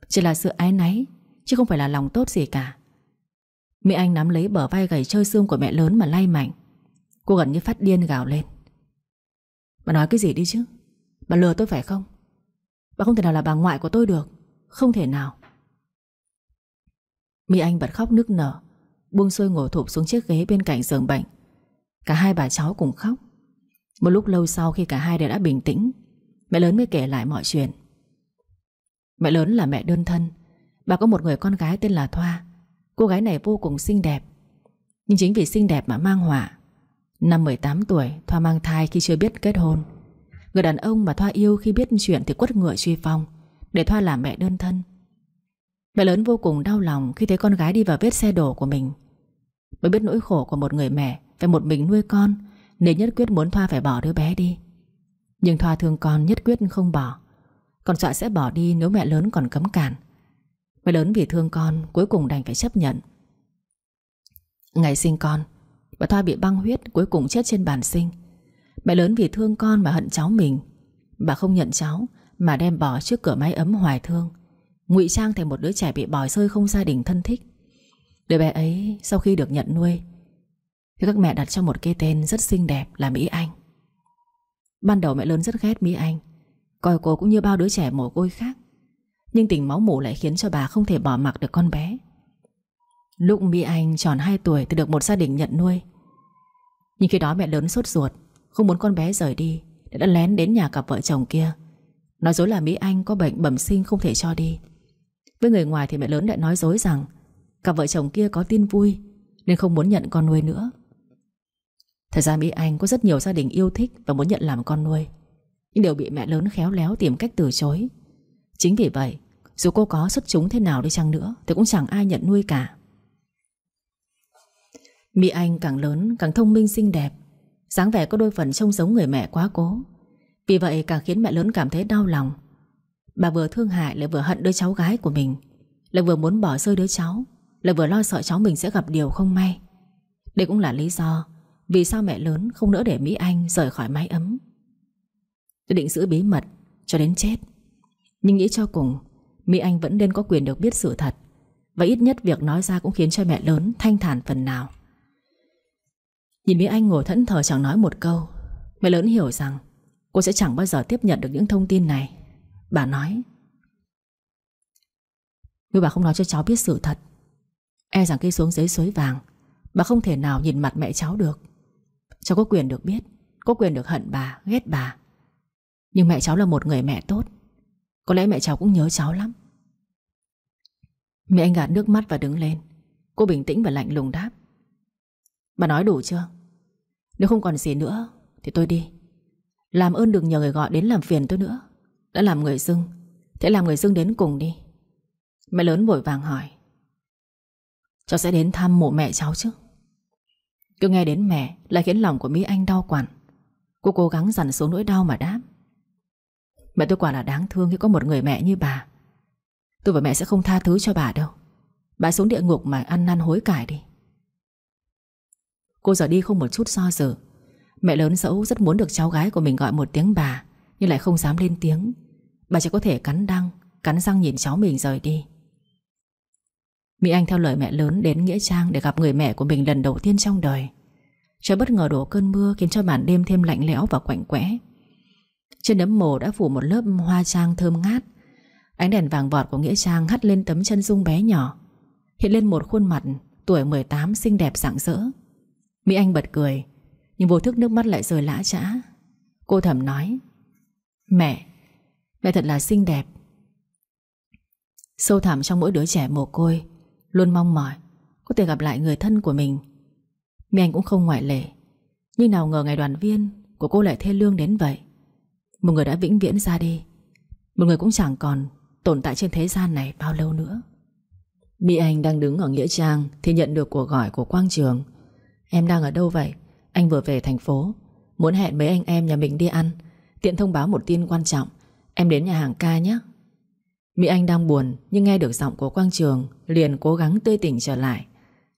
Chỉ là sự ái náy, Chứ không phải là lòng tốt gì cả. Mỹ Anh nắm lấy bờ vai gầy chơi xương của mẹ lớn mà lay mạnh. Cô gần như phát điên gào lên. Bà nói cái gì đi chứ? Bà lừa tôi phải không? Bà không thể nào là bà ngoại của tôi được. Không thể nào. Mỹ Anh bật khóc nức nở, Buông xuôi ngồi thụp xuống chiếc ghế bên cạnh giường bệnh. Cả hai bà cháu cùng khóc. Một lúc lâu sau khi cả hai đều đã bình tĩnh, Mẹ lớn mới kể lại mọi chuyện. Mẹ lớn là mẹ đơn thân. Bà có một người con gái tên là Thoa. Cô gái này vô cùng xinh đẹp. Nhưng chính vì xinh đẹp mà mang họa. Năm 18 tuổi, Thoa mang thai khi chưa biết kết hôn. Người đàn ông mà Thoa yêu khi biết chuyện Thì quất ngựa truy phong, Để Thoa làm mẹ đơn thân. Mẹ lớn vô cùng đau lòng khi thấy con gái đi vào vết xe đổ của mình. Mới biết nỗi khổ của một người mẹ Phải một mình nuôi con, Nên nhất quyết muốn Thoa phải bỏ đứa bé đi. Nhưng Thoa thương con nhất quyết không bỏ. Còn dọa sẽ bỏ đi nếu mẹ lớn còn cấm cản. Mẹ lớn vì thương con Cuối cùng đành phải chấp nhận. Ngày sinh con, Bà Thoa bị băng huyết cuối cùng chết trên bàn sinh. Mẹ lớn vì thương con mà hận cháu mình. Bà không nhận cháu Mà đem bỏ trước cửa máy ấm hoài thương ngụy trang thành một đứa trẻ bị bỏ rơi không gia đình thân thích. Đứa bé ấy sau khi được nhận nuôi, Thì các mẹ đặt cho một cái tên rất xinh đẹp là Mỹ Anh. Ban đầu mẹ lớn rất ghét Mỹ Anh, Coi cô cũng như bao đứa trẻ mồ côi khác. Nhưng tình máu mủ lại khiến cho bà không thể bỏ mặc được con bé. Lúc Mỹ Anh tròn 2 tuổi thì được một gia đình nhận nuôi. Nhưng khi đó mẹ lớn sốt ruột, Không muốn con bé rời đi, Đã lén đến nhà cặp vợ chồng kia. Nói dối là Mỹ Anh có bệnh bẩm sinh không thể cho đi. Với người ngoài thì mẹ lớn lại nói dối rằng, Cặp vợ chồng kia có tin vui, Nên không muốn nhận con nuôi nữa. Thật ra Mỹ Anh có rất nhiều gia đình yêu thích Và muốn nhận làm con nuôi, Nhưng đều bị mẹ lớn khéo léo tìm cách từ chối. Chính vì vậy, Dù cô có xuất chúng thế nào đi chăng nữa Thì cũng chẳng ai nhận nuôi cả. Mỹ Anh càng lớn, càng thông minh xinh đẹp, dáng vẻ có đôi phần trông giống người mẹ quá cố. Vì vậy càng khiến mẹ lớn cảm thấy đau lòng. Bà vừa thương hại lại vừa hận đứa cháu gái của mình. Lại vừa muốn bỏ rơi đứa cháu, Lại vừa lo sợ cháu mình sẽ gặp điều không may. Đây cũng là lý do Vì sao mẹ lớn không nỡ để Mỹ Anh rời khỏi mái ấm. Tôi định giữ bí mật Cho đến chết. Nhưng nghĩ cho cùng, Mỹ Anh vẫn nên có quyền được biết sự thật. Và ít nhất việc nói ra cũng khiến cho mẹ lớn thanh thản phần nào. Nhìn Mỹ Anh ngồi thẫn thờ chẳng nói một câu, Mẹ lớn hiểu rằng Cô sẽ chẳng bao giờ tiếp nhận được những thông tin này. Bà nói. Nếu bà không nói cho cháu biết sự thật. E rằng khi xuống dưới suối vàng Bà không thể nào nhìn mặt mẹ cháu được. Cháu có quyền được biết Có quyền được hận bà, ghét bà. Nhưng mẹ cháu là một người mẹ tốt. Có lẽ mẹ cháu cũng nhớ cháu lắm. Mẹ anh gạt nước mắt và đứng lên. Cô bình tĩnh và lạnh lùng đáp. Bà nói đủ chưa? Nếu không còn gì nữa Thì tôi đi. Làm ơn đừng nhờ người gọi đến làm phiền tôi nữa. Đã làm người dưng. Thế làm người dưng đến cùng đi. Mẹ lớn vội vàng hỏi. Cháu sẽ đến thăm mộ mẹ cháu chứ? Cứ nghe đến mẹ Lại khiến lòng của Mỹ Anh đau quản Cô cố gắng dằn xuống nỗi đau mà đáp. Mẹ tôi quả là đáng thương khi có một người mẹ như bà. Tôi và mẹ sẽ không tha thứ cho bà đâu. Bà xuống địa ngục mà ăn năn hối cải đi. Cô giờ đi không một chút do dự. Mẹ lớn dẫu rất muốn được cháu gái của mình gọi một tiếng bà, Nhưng lại không dám lên tiếng. Bà chỉ có thể cắn răng Cắn răng nhìn cháu mình rời đi. Mỹ Anh theo lời mẹ lớn đến Nghĩa Trang Để gặp người mẹ của mình lần đầu tiên trong đời. Trời bất ngờ đổ cơn mưa Khiến cho màn đêm thêm lạnh lẽo và quạnh quẽ. Trên đấm mồ đã phủ một lớp hoa trang thơm ngát. Ánh đèn vàng vọt của Nghĩa Trang hắt lên tấm chân dung bé nhỏ. Hiện lên một khuôn mặt Tuổi 18 xinh đẹp rạng rỡ. Mỹ Anh bật cười, Nhưng vô thức nước mắt lại rơi lã trã. Cô thầm nói, Mẹ Mẹ thật là xinh đẹp. Sâu thẳm trong mỗi đứa trẻ mồ côi, Luôn mong mỏi Có thể gặp lại người thân của mình. Mỹ Anh cũng không ngoại lệ. Nhưng nào ngờ ngày đoàn viên Của cô lại thê lương đến vậy. Một người đã vĩnh viễn ra đi. Một người cũng chẳng còn tồn tại trên thế gian này bao lâu nữa. Mỹ Anh đang đứng ở Nghĩa Trang Thì nhận được cuộc gọi của Quang Trường. Em đang ở đâu vậy? Anh vừa về thành phố. Muốn hẹn mấy anh em nhà mình đi ăn. Tiện thông báo một tin quan trọng. Em đến nhà hàng ca nhé. Mỹ Anh đang buồn, nhưng nghe được giọng của Quang Trường, Liền cố gắng tươi tỉnh trở lại.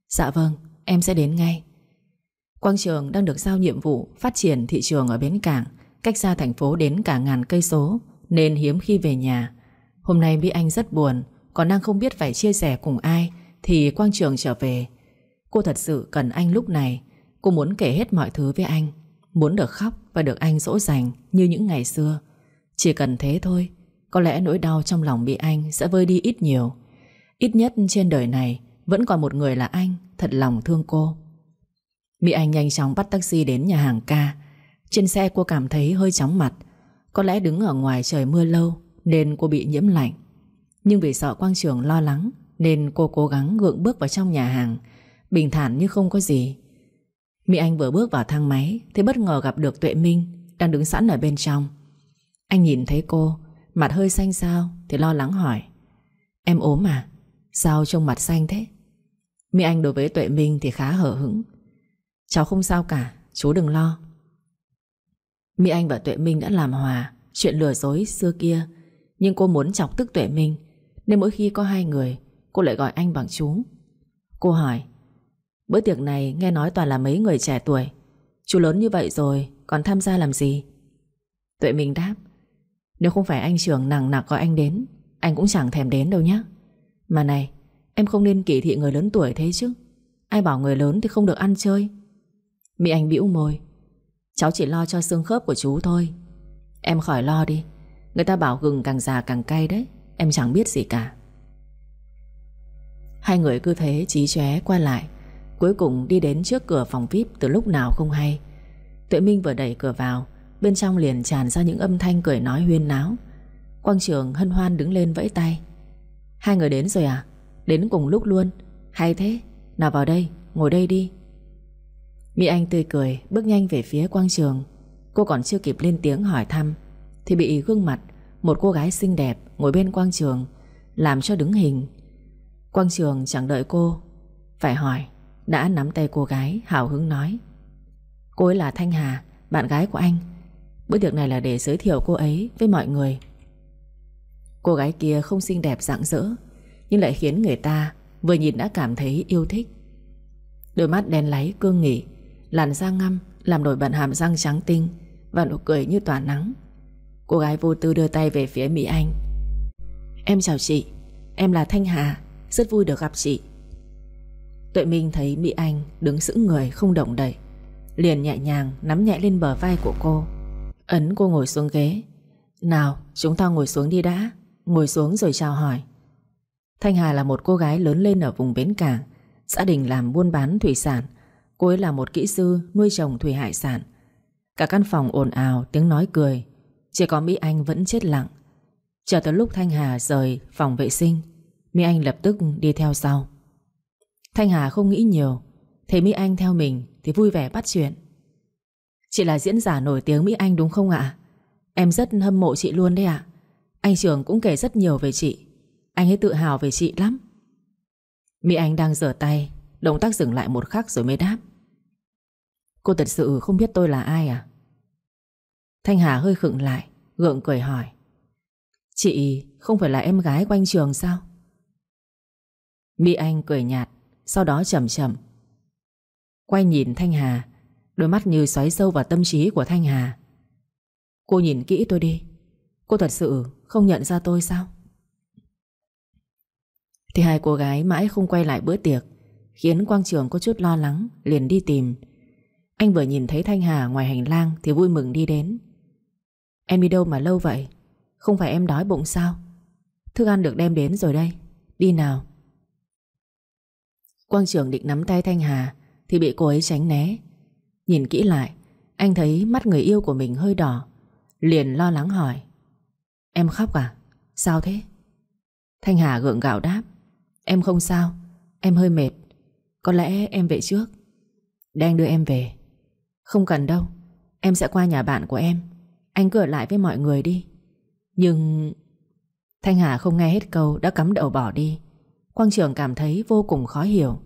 Dạ vâng em sẽ đến ngay. Quang Trường đang được giao nhiệm vụ Phát triển thị trường ở Bến Cảng, Cách xa thành phố đến cả ngàn cây số, Nên hiếm khi về nhà. Hôm nay Mỹ Anh rất buồn, Còn đang không biết phải chia sẻ cùng ai, Thì Quang Trường trở về. Cô thật sự cần anh lúc này. Cô muốn kể hết mọi thứ với anh, Muốn được khóc và được anh dỗ dành Như những ngày xưa. Chỉ cần thế thôi, Có lẽ nỗi đau trong lòng bị anh sẽ vơi đi ít nhiều. Ít nhất trên đời này, Vẫn còn một người là anh, Thật lòng thương cô. Mỹ Anh nhanh chóng bắt taxi đến nhà hàng ca. Trên xe cô cảm thấy hơi chóng mặt. Có lẽ đứng ở ngoài trời mưa lâu, Nên cô bị nhiễm lạnh. Nhưng vì sợ Quang Trường lo lắng, Nên cô cố gắng gượng bước vào trong nhà hàng. Bình thản như không có gì. Mỹ Anh vừa bước vào thang máy, Thì bất ngờ gặp được Tuệ Minh, Đang đứng sẵn ở bên trong. Anh nhìn thấy cô, Mặt hơi xanh xao, Thì lo lắng hỏi. Em ốm à? Sao trông mặt xanh thế? Mỹ Anh đối với Tuệ Minh thì khá hở hững. Cháu không sao cả, Chú đừng lo. Mỹ Anh và Tuệ Minh đã làm hòa, Chuyện lừa dối xưa kia. Nhưng cô muốn chọc tức Tuệ Minh, Nên mỗi khi có hai người, Cô lại gọi anh bằng chú. Cô hỏi, Bữa tiệc này nghe nói toàn là mấy người trẻ tuổi. Chú lớn như vậy rồi, Còn tham gia làm gì? Tuệ Minh đáp nếu không phải anh trưởng nặng nặc gọi anh đến, Anh cũng chẳng thèm đến đâu nhé Mà này, Em không nên kỳ thị người lớn tuổi thế chứ. Ai bảo người lớn thì không được ăn chơi. Mỹ Anh bĩu môi. Cháu chỉ lo cho xương khớp của chú thôi. Em khỏi lo đi. Người ta bảo gừng càng già càng cay đấy. Em chẳng biết gì cả. Hai người cứ thế trí chóe qua lại. Cuối cùng đi đến trước cửa phòng VIP Từ lúc nào không hay. Tuệ Minh vừa đẩy cửa vào Bên trong liền tràn ra những âm thanh cười nói huyên náo. Quang trường hân hoan đứng lên vẫy tay. Hai người đến rồi à? Đến cùng lúc luôn. Hay thế. Nào vào đây, Ngồi đây đi. Mỹ Anh tươi cười, Bước nhanh về phía Quang Trường. Cô còn chưa kịp lên tiếng hỏi thăm, Thì bị gương mặt Một cô gái xinh đẹp Ngồi bên Quang Trường Làm cho đứng hình. Quang Trường chẳng đợi cô, Phải hỏi, Đã nắm tay cô gái hào hứng nói, Cô ấy là Thanh Hà, Bạn gái của anh. Bữa tiệc này là để giới thiệu cô ấy với mọi người. Cô gái kia không xinh đẹp rạng rỡ, Nhưng lại khiến người ta Vừa nhìn đã cảm thấy yêu thích. Đôi mắt đen láy cương nghỉ Làn da ngăm Làm nổi bật hàm răng trắng tinh Và nụ cười như tỏa nắng. Cô gái vô tư đưa tay về phía Mỹ Anh. Em chào chị, Em là Thanh Hà, Rất vui được gặp chị. Tuệ Minh thấy Mỹ Anh đứng sững người không động đậy, Liền nhẹ nhàng nắm nhẹ lên bờ vai của cô. Ấn cô ngồi xuống ghế. Nào, chúng ta ngồi xuống đi đã. Ngồi xuống rồi chào hỏi. Thanh Hà là một cô gái lớn lên ở vùng Bến Cảng, Gia đình làm buôn bán thủy sản. Cô ấy là một kỹ sư nuôi trồng thủy hải sản. Cả căn phòng ồn ào, tiếng nói cười. Chỉ có Mỹ Anh vẫn chết lặng. Chờ tới lúc Thanh Hà rời phòng vệ sinh, Mỹ Anh lập tức đi theo sau. Thanh Hà không nghĩ nhiều. Thấy Mỹ Anh theo mình Thì vui vẻ bắt chuyện. Chị là diễn giả nổi tiếng Mỹ Anh đúng không ạ? Em rất hâm mộ chị luôn đấy ạ. Anh Trường cũng kể rất nhiều về chị. Anh ấy tự hào về chị lắm. Mỹ Anh đang rửa tay, Động tác dừng lại một khắc rồi mới đáp. Cô thật sự không biết tôi là ai à? Thanh Hà hơi khựng lại, Gượng cười hỏi. Chị không phải là em gái của anh Trường sao? Mỹ Anh cười nhạt, Sau đó chậm chậm. Quay nhìn Thanh Hà Đôi mắt như xoáy sâu vào tâm trí của Thanh Hà. Cô nhìn kỹ tôi đi. Cô thật sự không nhận ra tôi sao? Thì hai cô gái mãi không quay lại bữa tiệc, Khiến Quang Trường có chút lo lắng, Liền đi tìm. Anh vừa nhìn thấy Thanh Hà ngoài hành lang Thì vui mừng đi đến. Em đi đâu mà lâu vậy? Không phải em đói bụng sao? Thức ăn được đem đến rồi đây. Đi nào. Quang Trường định nắm tay Thanh Hà Thì bị cô ấy tránh né. Nhìn kỹ lại, Anh thấy mắt người yêu của mình hơi đỏ, Liền lo lắng hỏi. Em khóc à? Sao thế? Thanh Hà gượng gạo đáp. Em không sao, Em hơi mệt. Có lẽ em về trước. Đang đưa em về. Không cần đâu, Em sẽ qua nhà bạn của em. Anh cửa lại với mọi người đi. Nhưng Thanh Hà không nghe hết câu, Đã cắm đầu bỏ đi. Quang Trường cảm thấy vô cùng khó hiểu.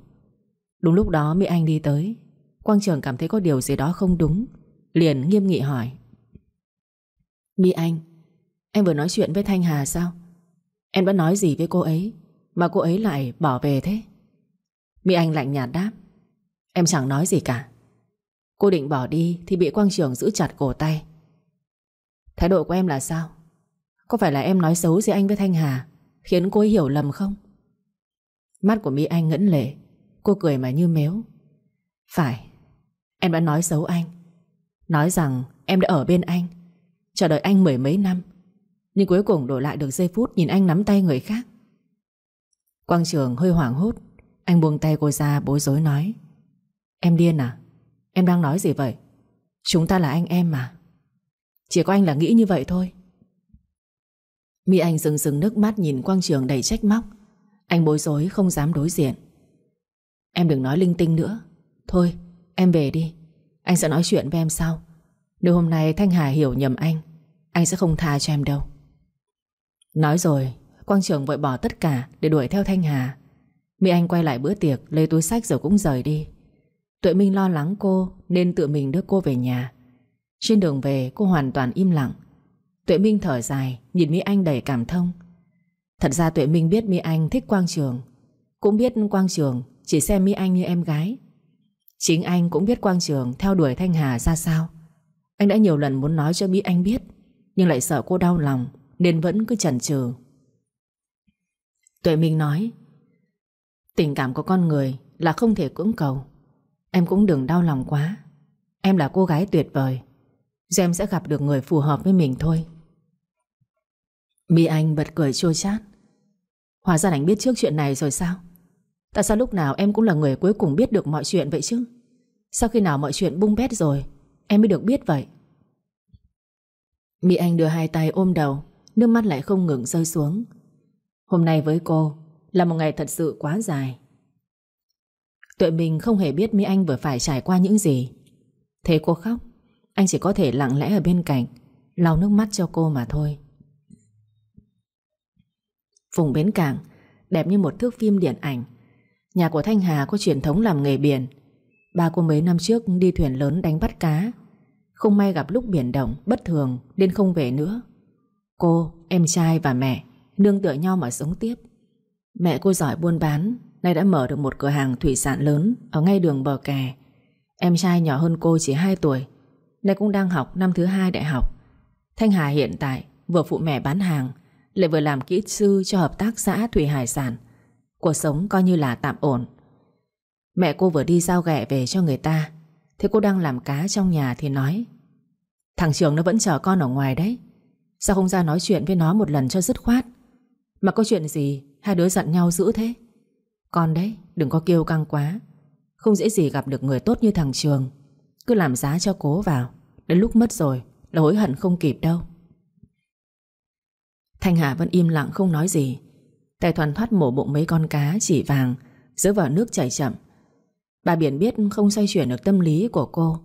Đúng lúc đó Mỹ Anh đi tới. Quang Trường cảm thấy có điều gì đó không đúng, Liền nghiêm nghị hỏi. Mi Anh, Em vừa nói chuyện với Thanh Hà sao? Em đã nói gì với cô ấy Mà cô ấy lại bỏ về thế? Mi Anh lạnh nhạt đáp. Em chẳng nói gì cả. Cô định bỏ đi thì bị Quang Trường giữ chặt cổ tay. Thái độ của em là sao? Có phải là em nói xấu gì anh với Thanh Hà Khiến cô ấy hiểu lầm không? Mắt của Mỹ Anh ngẫn lệ, Cô cười mà như mếu. Phải Em đã nói xấu anh. Nói rằng em đã ở bên anh, Chờ đợi anh mười mấy năm. Nhưng cuối cùng đổi lại được giây phút Nhìn anh nắm tay người khác. Quang Trường hơi hoảng hốt, Anh buông tay cô ra bối rối nói. Em điên à? Em đang nói gì vậy? Chúng ta là anh em mà. Chỉ có anh là nghĩ như vậy thôi. Mỹ Anh rừng rừng nước mắt nhìn Quang Trường đầy trách móc. Anh bối rối không dám đối diện. Em đừng nói linh tinh nữa. Thôi em về đi. Anh sẽ nói chuyện với em sau. Nếu hôm nay Thanh Hà hiểu nhầm anh Anh sẽ không tha cho em đâu. Nói rồi, Quang Trường vội bỏ tất cả để đuổi theo Thanh Hà. Mỹ Anh quay lại bữa tiệc, Lấy túi sách rồi cũng rời đi. Tuệ Minh lo lắng cô Nên tự mình đưa cô về nhà. Trên đường về, cô hoàn toàn im lặng. Tuệ Minh thở dài, Nhìn Mỹ Anh đầy cảm thông. Thật ra Tuệ Minh biết Mỹ Anh thích Quang Trường. Cũng biết Quang Trường Chỉ xem Mỹ Anh như em gái. Chính anh cũng biết Quang Trường Theo đuổi Thanh Hà ra sao. Anh đã nhiều lần muốn nói cho Mỹ Anh biết, Nhưng lại sợ cô đau lòng, Nên vẫn cứ chần chừ. Tuệ Minh nói, Tình cảm của con người là không thể cưỡng cầu. Em cũng đừng đau lòng quá. Em là cô gái tuyệt vời. Rồi em sẽ gặp được người phù hợp với mình thôi. Mỹ Anh bật cười chua chát, Hóa ra anh biết trước chuyện này rồi sao? Tại sao lúc nào em cũng là người cuối cùng biết được mọi chuyện vậy chứ? Sao khi nào mọi chuyện bung bét rồi, Em mới được biết vậy. Mỹ Anh đưa hai tay ôm đầu, Nước mắt lại không ngừng rơi xuống. Hôm nay với cô Là một ngày thật sự quá dài. Tuệ mình không hề biết Mỹ Anh vừa phải trải qua những gì. Thế cô khóc, Anh chỉ có thể lặng lẽ ở bên cạnh, lau nước mắt cho cô mà thôi. Vùng bến cảng, Đẹp như một thước phim điện ảnh. Nhà của Thanh Hà có truyền thống làm nghề biển. Ba cô mấy năm trước đi thuyền lớn đánh bắt cá. Không may gặp lúc biển động Bất thường nên không về nữa. Cô, em trai và mẹ Nương tựa nhau mà sống tiếp. Mẹ cô giỏi buôn bán Nay đã mở được một cửa hàng thủy sản lớn Ở ngay đường bờ kè. Em trai nhỏ hơn cô chỉ 2 tuổi Nay cũng đang học năm thứ hai đại học. Thanh Hà hiện tại vừa phụ mẹ bán hàng Lại vừa làm kỹ sư cho hợp tác xã thủy hải sản. Cuộc sống coi như là tạm ổn. Mẹ cô vừa đi giao ghẹ về cho người ta Thế cô đang làm cá trong nhà thì nói, Thằng Trường nó vẫn chờ con ở ngoài đấy. Sao không ra nói chuyện với nó một lần cho dứt khoát? Mà có chuyện gì Hai đứa giận nhau dữ thế? Con đấy, đừng có kêu căng quá. Không dễ gì gặp được người tốt như thằng Trường. Cứ làm giá cho cố vào. Đến lúc mất rồi là hối hận không kịp đâu. Thanh Hà vẫn im lặng không nói gì. Tay thoăn thoát mổ bụng mấy con cá, chỉ vàng, Giữ vào nước chảy chậm. Bà Biển biết không xoay chuyển được tâm lý của cô,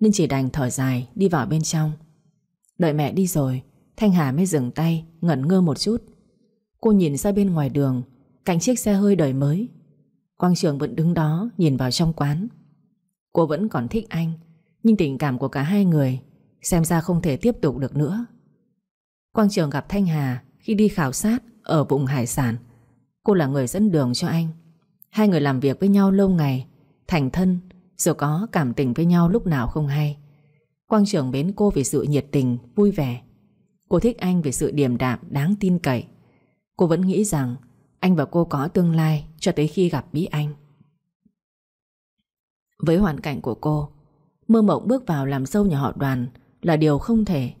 Nên chỉ đành thở dài, Đi vào bên trong. Đợi mẹ đi rồi, Thanh Hà mới dừng tay, ngẩn ngơ một chút. Cô nhìn ra bên ngoài đường, Cạnh chiếc xe hơi đời mới. Quang Trường vẫn đứng đó, nhìn vào trong quán. Cô vẫn còn thích anh, Nhưng tình cảm của cả hai người Xem ra không thể tiếp tục được nữa. Quang Trường gặp Thanh Hà Khi đi khảo sát ở vùng hải sản. Cô là người dẫn đường cho anh. Hai người làm việc với nhau lâu ngày, Thành thân Rồi có cảm tình với nhau lúc nào không hay. Quang trưởng mến cô vì sự nhiệt tình, Vui vẻ. Cô thích anh vì sự điềm đạm, đáng tin cậy. Cô vẫn nghĩ rằng Anh và cô có tương lai Cho tới khi gặp Bí Anh. Với hoàn cảnh của cô, Mơ mộng bước vào làm dâu nhà họ đoàn Là điều không thể.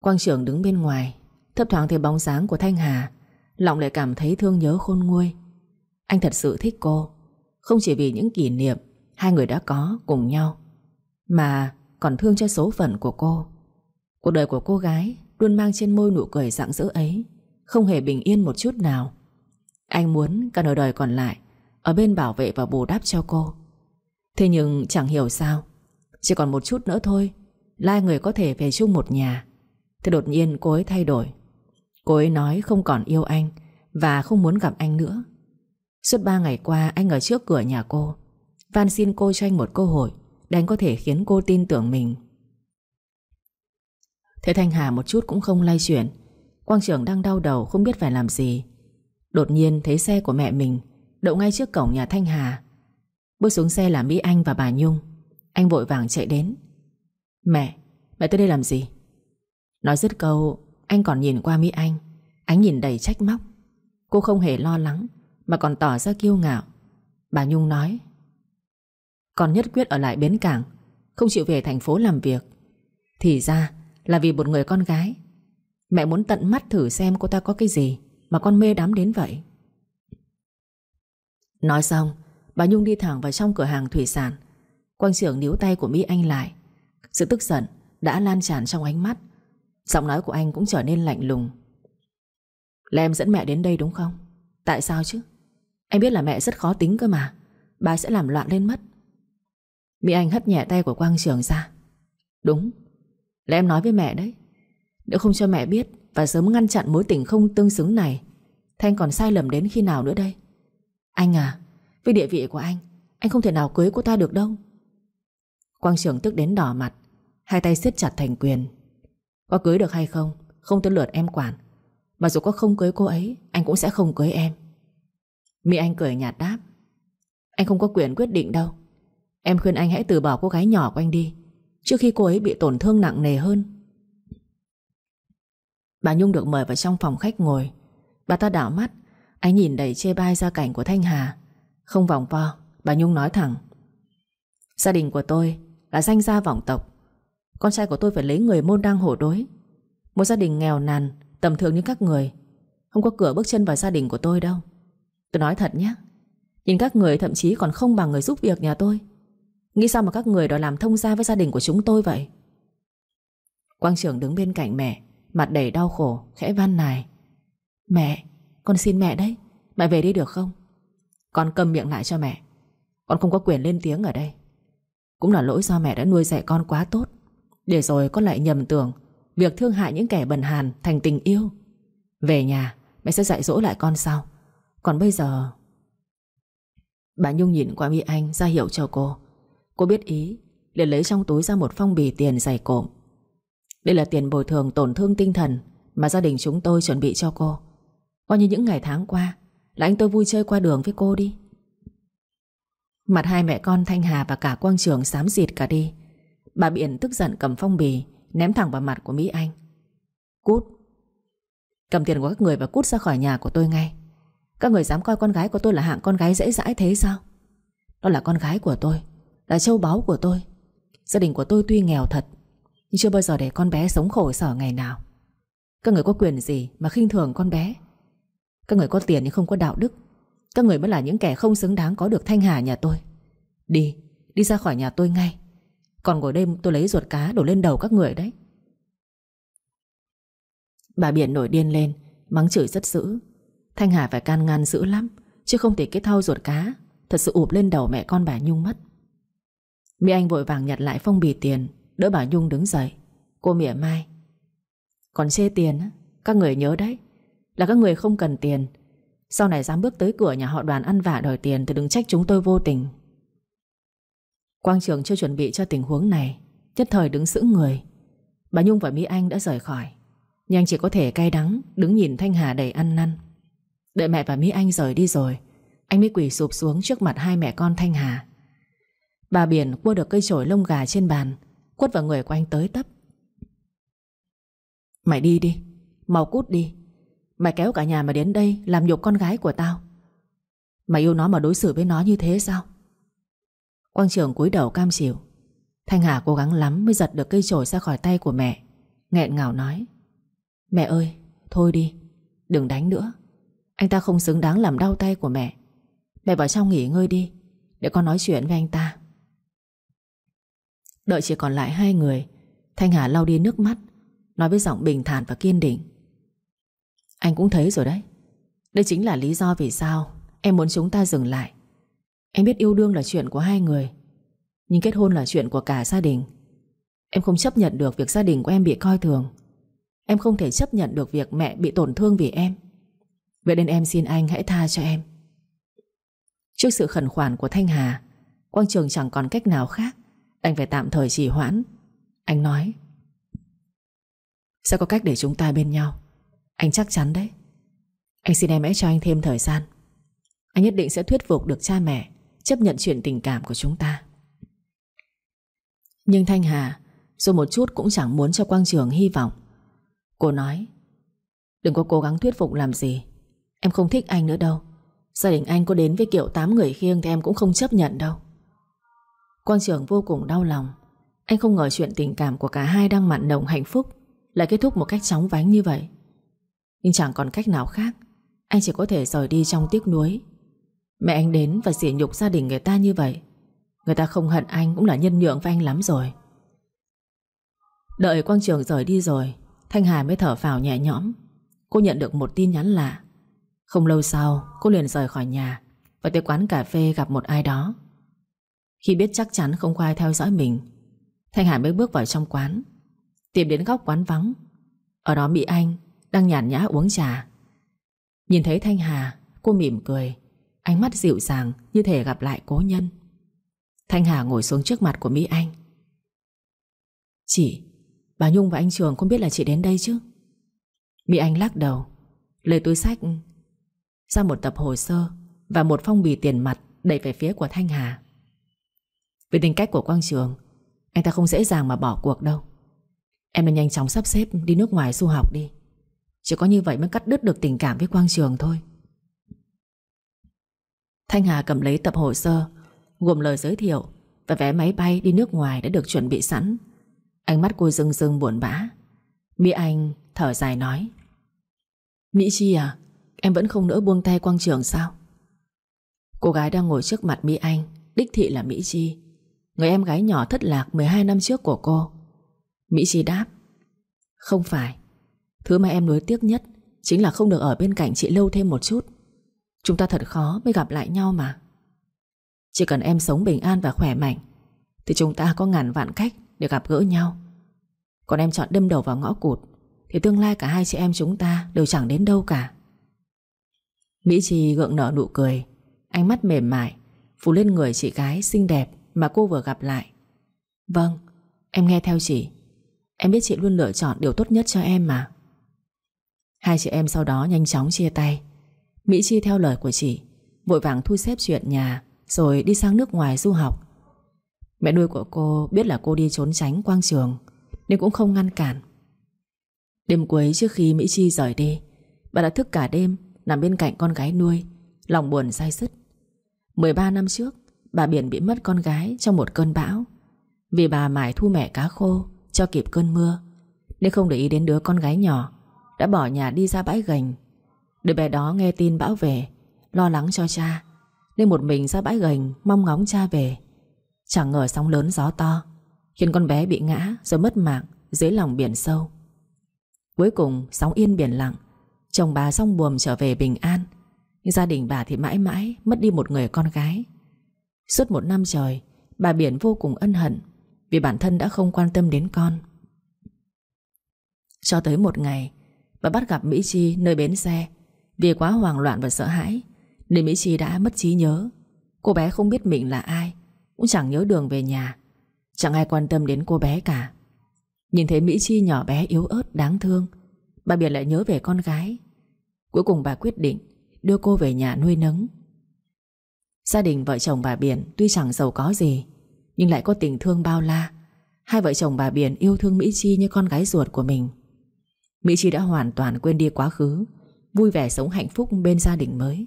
Quang trưởng đứng bên ngoài Thấp thoáng thấy bóng dáng của Thanh Hà, Lòng lại cảm thấy thương nhớ khôn nguôi. Anh thật sự thích cô. Không chỉ vì những kỷ niệm Hai người đã có cùng nhau, Mà còn thương cho số phận của cô. Cuộc đời của cô gái Luôn mang trên môi nụ cười rạng rỡ ấy, Không hề bình yên một chút nào. Anh muốn cả nửa đời còn lại Ở bên bảo vệ và bù đắp cho cô. Thế nhưng chẳng hiểu sao, Chỉ còn một chút nữa thôi Lai người có thể về chung một nhà. Thì đột nhiên cô ấy thay đổi. Cô ấy nói không còn yêu anh Và không muốn gặp anh nữa. Suốt ba ngày qua anh ở trước cửa nhà cô. Van xin cô cho anh một cơ hội Để anh có thể khiến cô tin tưởng mình. Thế Thanh Hà một chút cũng không lay chuyển. Quang trưởng đang đau đầu không biết phải làm gì. Đột nhiên thấy xe của mẹ mình Đậu ngay trước cổng nhà Thanh Hà. Bước xuống xe là Mỹ Anh và bà Nhung. Anh vội vàng chạy đến. Mẹ, mẹ tới đây làm gì? Nói dứt câu anh còn nhìn qua Mỹ Anh. Ánh nhìn đầy trách móc. Cô không hề lo lắng, Mà còn tỏ ra kiêu ngạo. Bà Nhung nói còn nhất quyết ở lại bến cảng, Không chịu về thành phố làm việc. Thì ra là vì một người con gái. Mẹ muốn tận mắt thử xem cô ta có cái gì Mà con mê đắm đến vậy. Nói xong, Bà Nhung đi thẳng vào trong cửa hàng thủy sản. Quang trưởng níu tay của Mỹ Anh lại. Sự tức giận đã lan tràn trong ánh mắt. Giọng nói của anh cũng trở nên lạnh lùng. Là em dẫn mẹ đến đây đúng không? Tại sao chứ? Em biết là mẹ rất khó tính cơ mà. Bà sẽ làm loạn lên mất. Mỹ Anh hất nhẹ tay của Quang Trường ra. Đúng, Là em nói với mẹ đấy. Nếu không cho mẹ biết Và sớm ngăn chặn mối tình không tương xứng này Thanh còn sai lầm đến khi nào nữa đây? Anh à Với địa vị của anh Anh không thể nào cưới cô ta được đâu. Quang Trường tức đến đỏ mặt, Hai tay siết chặt thành quyền. Có cưới được hay không? Không tới lượt em quản. Mà dù có không cưới cô ấy, Anh cũng sẽ không cưới em. Mỹ Anh cười nhạt đáp. Anh không có quyền quyết định đâu. Em khuyên anh hãy từ bỏ cô gái nhỏ của anh đi, Trước khi cô ấy bị tổn thương nặng nề hơn. Bà Nhung được mời vào trong phòng khách ngồi. Bà ta đảo mắt Anh nhìn đầy chê bai ra cảnh của Thanh Hà. Không vòng vo, Bà Nhung nói thẳng. Gia đình của tôi là danh gia vọng tộc. Con trai của tôi phải lấy người môn đăng hổ đối. Một gia đình nghèo nàn, Tầm thường như các người, Không có cửa bước chân vào gia đình của tôi đâu. Tôi nói thật nhé, Nhìn các người thậm chí còn không bằng người giúp việc nhà tôi. Nghĩ sao mà các người đòi làm thông gia với gia đình của chúng tôi vậy? Quang trưởng đứng bên cạnh mẹ, Mặt đầy đau khổ, Khẽ van nài. Mẹ, Con xin mẹ đấy, Mẹ về đi được không? Con cầm miệng lại cho mẹ. Con không có quyền lên tiếng ở đây. Cũng là lỗi do mẹ đã nuôi dạy con quá tốt. Để rồi con lại nhầm tưởng Việc thương hại những kẻ bần hàn thành tình yêu. Về nhà, Mẹ sẽ dạy dỗ lại con sau Còn bây giờ, Bà Nhung nhìn qua Mỹ Anh ra hiệu cho cô. Cô biết ý, liền lấy trong túi ra một phong bì tiền dày cộm. Đây là tiền bồi thường tổn thương tinh thần Mà gia đình chúng tôi chuẩn bị cho cô. Coi như những ngày tháng qua Là anh tôi vui chơi qua đường với cô đi. Mặt hai mẹ con Thanh Hà và cả Quang Trường xám xịt cả đi. Bà Biển tức giận cầm phong bì Ném thẳng vào mặt của Mỹ Anh. Cút. Cầm tiền của các người và cút ra khỏi nhà của tôi ngay. Các người dám coi con gái của tôi là hạng con gái dễ dãi thế sao? Đó là con gái của tôi Là châu báu của tôi. Gia đình của tôi tuy nghèo thật Nhưng chưa bao giờ để con bé sống khổ sở ngày nào. Các người có quyền gì mà khinh thường con bé? Các người có tiền nhưng không có đạo đức. Các người mới là những kẻ không xứng đáng có được thanh hà nhà tôi. Đi, đi ra khỏi nhà tôi ngay. Còn ngồi đêm tôi lấy ruột cá đổ lên đầu các người đấy. Bà Biển nổi điên lên, Mắng chửi rất dữ. Thanh Hà phải can ngăn dữ lắm, Chứ không thể cái thau ruột cá. Thật sự ụp lên đầu mẹ con bà Nhung mất. Mỹ Anh vội vàng nhặt lại phong bì tiền, Đỡ bà Nhung đứng dậy. Cô mỉa mai. Còn chê tiền Các người nhớ đấy. Là các người không cần tiền. Sau này dám bước tới cửa nhà họ đoàn ăn vả đòi tiền Thì đừng trách chúng tôi vô tình. Quang Trường chưa chuẩn bị cho tình huống này, Nhất thời đứng sững người. Bà Nhung và Mỹ Anh đã rời khỏi. Nhưng chỉ có thể cay đắng, Đứng nhìn Thanh Hà đầy ăn năn. Đợi mẹ và Mỹ Anh rời đi rồi, Anh mới quỳ sụp xuống trước mặt hai mẹ con Thanh Hà. Bà Biển cua được cây chổi lông gà trên bàn, Quất vào người của anh tới tấp. Mày đi đi, Mau cút đi. Mày kéo cả nhà mà đến đây Làm nhục con gái của tao. Mày yêu nó mà đối xử với nó như thế sao? Quang trường cúi đầu cam chịu. Thanh Hà cố gắng lắm mới giật được cây chổi ra khỏi tay của mẹ Nghẹn ngào nói. Mẹ ơi, thôi đi Đừng đánh nữa. Anh ta không xứng đáng làm đau tay của mẹ. Mẹ vào trong nghỉ ngơi đi Để con nói chuyện với anh ta. Đợi chỉ còn lại hai người Thanh Hà lau đi nước mắt Nói với giọng bình thản và kiên định. Anh cũng thấy rồi đấy. Đây chính là lý do vì sao Em muốn chúng ta dừng lại. Em biết yêu đương là chuyện của hai người, Nhưng kết hôn là chuyện của cả gia đình. Em không chấp nhận được việc gia đình của em bị coi thường. Em không thể chấp nhận được việc mẹ bị tổn thương vì em. Vậy nên em xin anh hãy tha cho em. Trước sự khẩn khoản của Thanh Hà, Quang Trường chẳng còn cách nào khác Anh phải tạm thời trì hoãn. Anh nói, Sẽ có cách để chúng ta bên nhau. Anh chắc chắn đấy. Anh xin em hãy cho anh thêm thời gian. Anh nhất định sẽ thuyết phục được cha mẹ. Chấp nhận chuyện tình cảm của chúng ta. Nhưng Thanh Hà, Dù một chút cũng chẳng muốn cho Quang Trường hy vọng. Cô nói, Đừng có cố gắng thuyết phục làm gì. Em không thích anh nữa đâu. Gia đình anh có đến với kiểu 8 người khiêng Thì em cũng không chấp nhận đâu. Quang Trường vô cùng đau lòng. Anh không ngờ chuyện tình cảm của cả hai đang mặn nồng hạnh phúc Lại kết thúc một cách chóng vánh như vậy. Nhưng chẳng còn cách nào khác. Anh chỉ có thể rời đi trong tiếc nuối. Mẹ anh đến và sỉ nhục gia đình người ta như vậy, Người ta không hận anh Cũng là nhân nhượng với anh lắm rồi. Đợi Quang Trường rời đi rồi, Thanh Hà mới thở phào nhẹ nhõm. Cô nhận được một tin nhắn lạ. Không lâu sau, cô liền rời khỏi nhà Và tới quán cà phê gặp một ai đó. Khi biết chắc chắn không có ai theo dõi mình, Thanh Hà mới bước vào trong quán, Tìm đến góc quán vắng. Ở đó Mỹ Anh Đang nhàn nhã uống trà. Nhìn thấy Thanh Hà, Cô mỉm cười. Ánh mắt dịu dàng như thể gặp lại cố nhân. Thanh Hà ngồi xuống trước mặt của Mỹ Anh. Chị, Bà Nhung và anh Trường không biết là chị đến đây chứ? Mỹ Anh lắc đầu, Lấy túi sách, Ra một tập hồ sơ Và một phong bì tiền mặt đẩy về phía của Thanh Hà. Vì tính cách của Quang Trường, Anh ta không dễ dàng mà bỏ cuộc đâu. Em nên nhanh chóng sắp xếp đi nước ngoài du học đi. Chỉ có như vậy mới cắt đứt được tình cảm với Quang Trường thôi. Thanh Hà cầm lấy tập hồ sơ, Gồm lời giới thiệu Và vé máy bay đi nước ngoài đã được chuẩn bị sẵn. Ánh mắt cô rưng rưng buồn bã. Mỹ Anh thở dài nói, Mỹ Chi à Em vẫn không nỡ buông tay quang trường sao? Cô gái đang ngồi trước mặt Mỹ Anh, Đích thị là Mỹ Chi. Người em gái nhỏ thất lạc 12 năm trước của cô. Mỹ Chi đáp, Không phải. Thứ mà em nuối tiếc nhất Chính là không được ở bên cạnh chị lâu thêm một chút. Chúng ta thật khó mới gặp lại nhau mà. Chỉ cần em sống bình an và khỏe mạnh Thì chúng ta có ngàn vạn cách Để gặp gỡ nhau. Còn em chọn đâm đầu vào ngõ cụt Thì tương lai cả hai chị em chúng ta Đều chẳng đến đâu cả. Mỹ Trì gượng nở nụ cười Ánh mắt mềm mại Phủ lên người chị gái xinh đẹp Mà cô vừa gặp lại. Vâng, em nghe theo chị. Em biết chị luôn lựa chọn điều tốt nhất cho em mà. Hai chị em sau đó nhanh chóng chia tay. Mỹ Chi theo lời của chị, Vội vàng thu xếp chuyện nhà, Rồi đi sang nước ngoài du học. Mẹ nuôi của cô biết là cô đi trốn tránh quang trường, Nên cũng không ngăn cản. Đêm cuối trước khi Mỹ Chi rời đi, Bà đã thức cả đêm, Nằm bên cạnh con gái nuôi, Lòng buồn say dứt 13 năm trước, Bà Biển bị mất con gái trong một cơn bão. Vì bà mải thu mẹ cá khô, Cho kịp cơn mưa, Nên không để ý đến đứa con gái nhỏ, Đã bỏ nhà đi ra bãi gành Đứa bé đó nghe tin bão về, Lo lắng cho cha, Nên một mình ra bãi gành mong ngóng cha về. Chẳng ngờ sóng lớn gió to, Khiến con bé bị ngã rồi mất mạng Dưới lòng biển sâu. Cuối cùng sóng yên biển lặng, Chồng bà xong buồm trở về bình an. Nhưng gia đình bà thì mãi mãi Mất đi một người con gái. Suốt một năm trời, Bà Biển vô cùng ân hận Vì bản thân đã không quan tâm đến con. Cho tới một ngày, Bà bắt gặp Mỹ Chi nơi bến xe. Vì quá hoang loạn và sợ hãi, Nên Mỹ Chi đã mất trí nhớ. Cô bé không biết mình là ai, Cũng chẳng nhớ đường về nhà, Chẳng ai quan tâm đến cô bé cả. Nhìn thấy Mỹ Chi nhỏ bé yếu ớt, đáng thương, Bà Biển lại nhớ về con gái. Cuối cùng bà quyết định Đưa cô về nhà nuôi nấng. Gia đình vợ chồng bà Biển Tuy chẳng giàu có gì, Nhưng lại có tình thương bao la. Hai vợ chồng bà Biển yêu thương Mỹ Chi như con gái ruột của mình. Mỹ Chi đã hoàn toàn quên đi quá khứ. Vui vẻ sống hạnh phúc bên gia đình mới.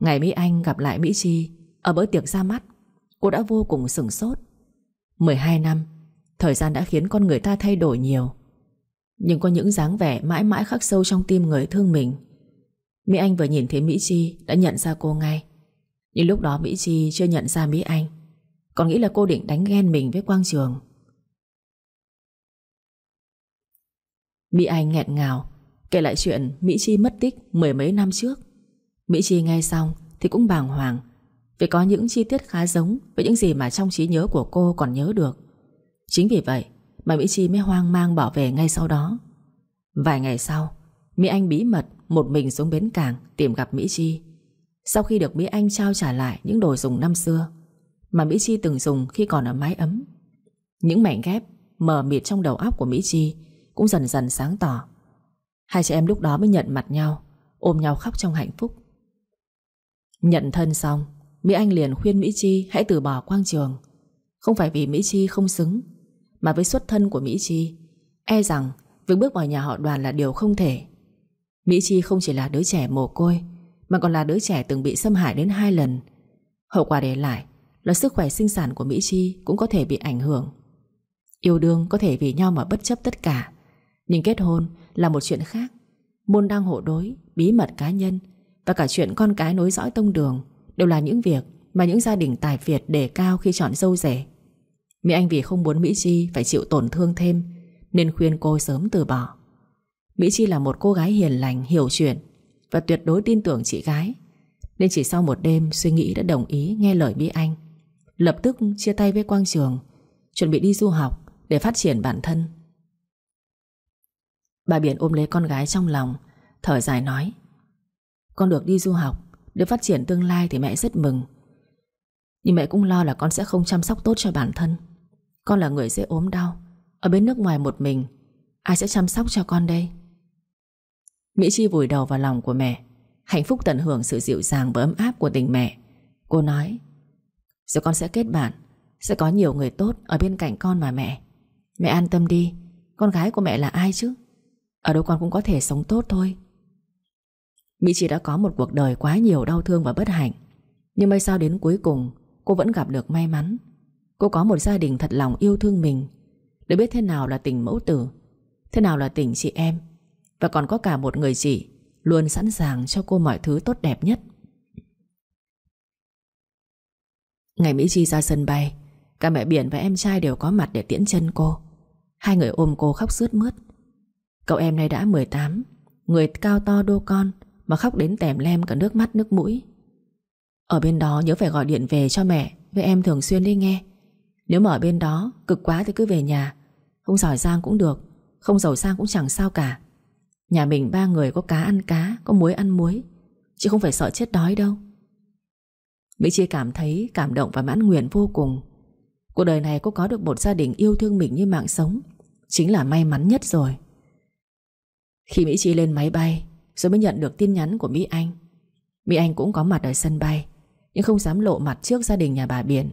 Ngày Mỹ Anh gặp lại Mỹ Chi, Ở bữa tiệc ra mắt, Cô đã vô cùng sửng sốt. 12 năm, Thời gian đã khiến con người ta thay đổi nhiều. Nhưng có những dáng vẻ mãi mãi khắc sâu trong tim người thương mình. Mỹ Anh vừa nhìn thấy Mỹ Chi Đã nhận ra cô ngay. Nhưng lúc đó Mỹ Chi chưa nhận ra Mỹ Anh. Còn nghĩ là cô định đánh ghen mình với Quang Trường? Mỹ Anh nghẹn ngào. Kể lại chuyện Mỹ Chi mất tích Mười mấy năm trước. Mỹ Chi nghe xong thì cũng bàng hoàng, Vì có những chi tiết khá giống Với những gì mà trong trí nhớ của cô còn nhớ được. Chính vì vậy Mà Mỹ Chi mới hoang mang bỏ về ngay sau đó. Vài ngày sau, Mỹ Anh bí mật một mình xuống bến cảng Tìm gặp Mỹ Chi. Sau khi được Mỹ Anh trao trả lại những đồ dùng năm xưa Mà Mỹ Chi từng dùng khi còn ở mái ấm, Những mảnh ghép mờ mịt trong đầu óc của Mỹ Chi Cũng dần dần sáng tỏ. Hai chị em lúc đó mới nhận mặt nhau, Ôm nhau khóc trong hạnh phúc. Nhận thân xong, Mỹ Anh liền khuyên Mỹ Chi hãy từ bỏ quang trường. Không phải vì Mỹ Chi không xứng, Mà với xuất thân của Mỹ Chi E rằng việc bước vào nhà họ đoàn là điều không thể. Mỹ Chi không chỉ là đứa trẻ mồ côi, Mà còn là đứa trẻ từng bị xâm hại đến hai lần. Hậu quả để lại Là sức khỏe sinh sản của Mỹ Chi Cũng có thể bị ảnh hưởng. Yêu đương có thể vì nhau mà bất chấp tất cả, Nhưng kết hôn là một chuyện khác. Môn đăng hộ đối Bí mật cá nhân Và cả chuyện con cái nối dõi tông đường Đều là những việc mà những gia đình tài Việt đề cao khi chọn dâu rể. Mỹ Anh vì không muốn Mỹ Chi phải chịu tổn thương thêm Nên khuyên cô sớm từ bỏ. Mỹ Chi là một cô gái hiền lành, hiểu chuyện Và tuyệt đối tin tưởng chị gái Nên chỉ sau một đêm suy nghĩ đã đồng ý nghe lời Mỹ Anh. Lập tức chia tay với Quang Trường Chuẩn bị đi du học để phát triển bản thân. Bà Biển ôm lấy con gái trong lòng, Thở dài nói, Con được đi du học, Được phát triển tương lai thì mẹ rất mừng. Nhưng mẹ cũng lo là con sẽ không chăm sóc tốt cho bản thân. Con là người dễ ốm đau. Ở bên nước ngoài một mình, Ai sẽ chăm sóc cho con đây? Mỹ Chi vùi đầu vào lòng của mẹ, Hạnh phúc tận hưởng sự dịu dàng và ấm áp của tình mẹ. Cô nói Rồi con sẽ kết bạn, Sẽ có nhiều người tốt ở bên cạnh con mà mẹ. Mẹ an tâm đi, Con gái của mẹ là ai chứ? Ở đâu con cũng có thể sống tốt thôi. Mỹ Chi đã có một cuộc đời quá nhiều đau thương và bất hạnh. Nhưng may sao đến cuối cùng, Cô vẫn gặp được may mắn. Cô có một gia đình thật lòng yêu thương mình. Để biết thế nào là tình mẫu tử, Thế nào là tình chị em, Và còn có cả một người chị Luôn sẵn sàng cho cô mọi thứ tốt đẹp nhất. Ngày Mỹ Chi ra sân bay, Cả mẹ Biển và em trai đều có mặt để tiễn chân cô. Hai người ôm cô khóc sướt mướt. Cậu em này đã 18 Người cao to đô con Mà khóc đến tèm lem cả nước mắt nước mũi. Ở bên đó nhớ phải gọi điện về cho mẹ, Với em thường xuyên đi nghe. Nếu mà ở bên đó cực quá thì cứ về nhà, Không giỏi giang cũng được, Không giàu sang cũng chẳng sao cả. Nhà mình ba người có cá ăn cá, Có muối ăn muối, Chứ không phải sợ chết đói đâu. Mỹ Chi cảm thấy cảm động và mãn nguyện vô cùng. Cuộc đời này cô có được một gia đình yêu thương mình như mạng sống, Chính là may mắn nhất rồi. Khi Mỹ Chi lên máy bay, Rồi mới nhận được tin nhắn của Mỹ Anh. Mỹ Anh cũng có mặt ở sân bay, Nhưng không dám lộ mặt trước gia đình nhà bà Biển.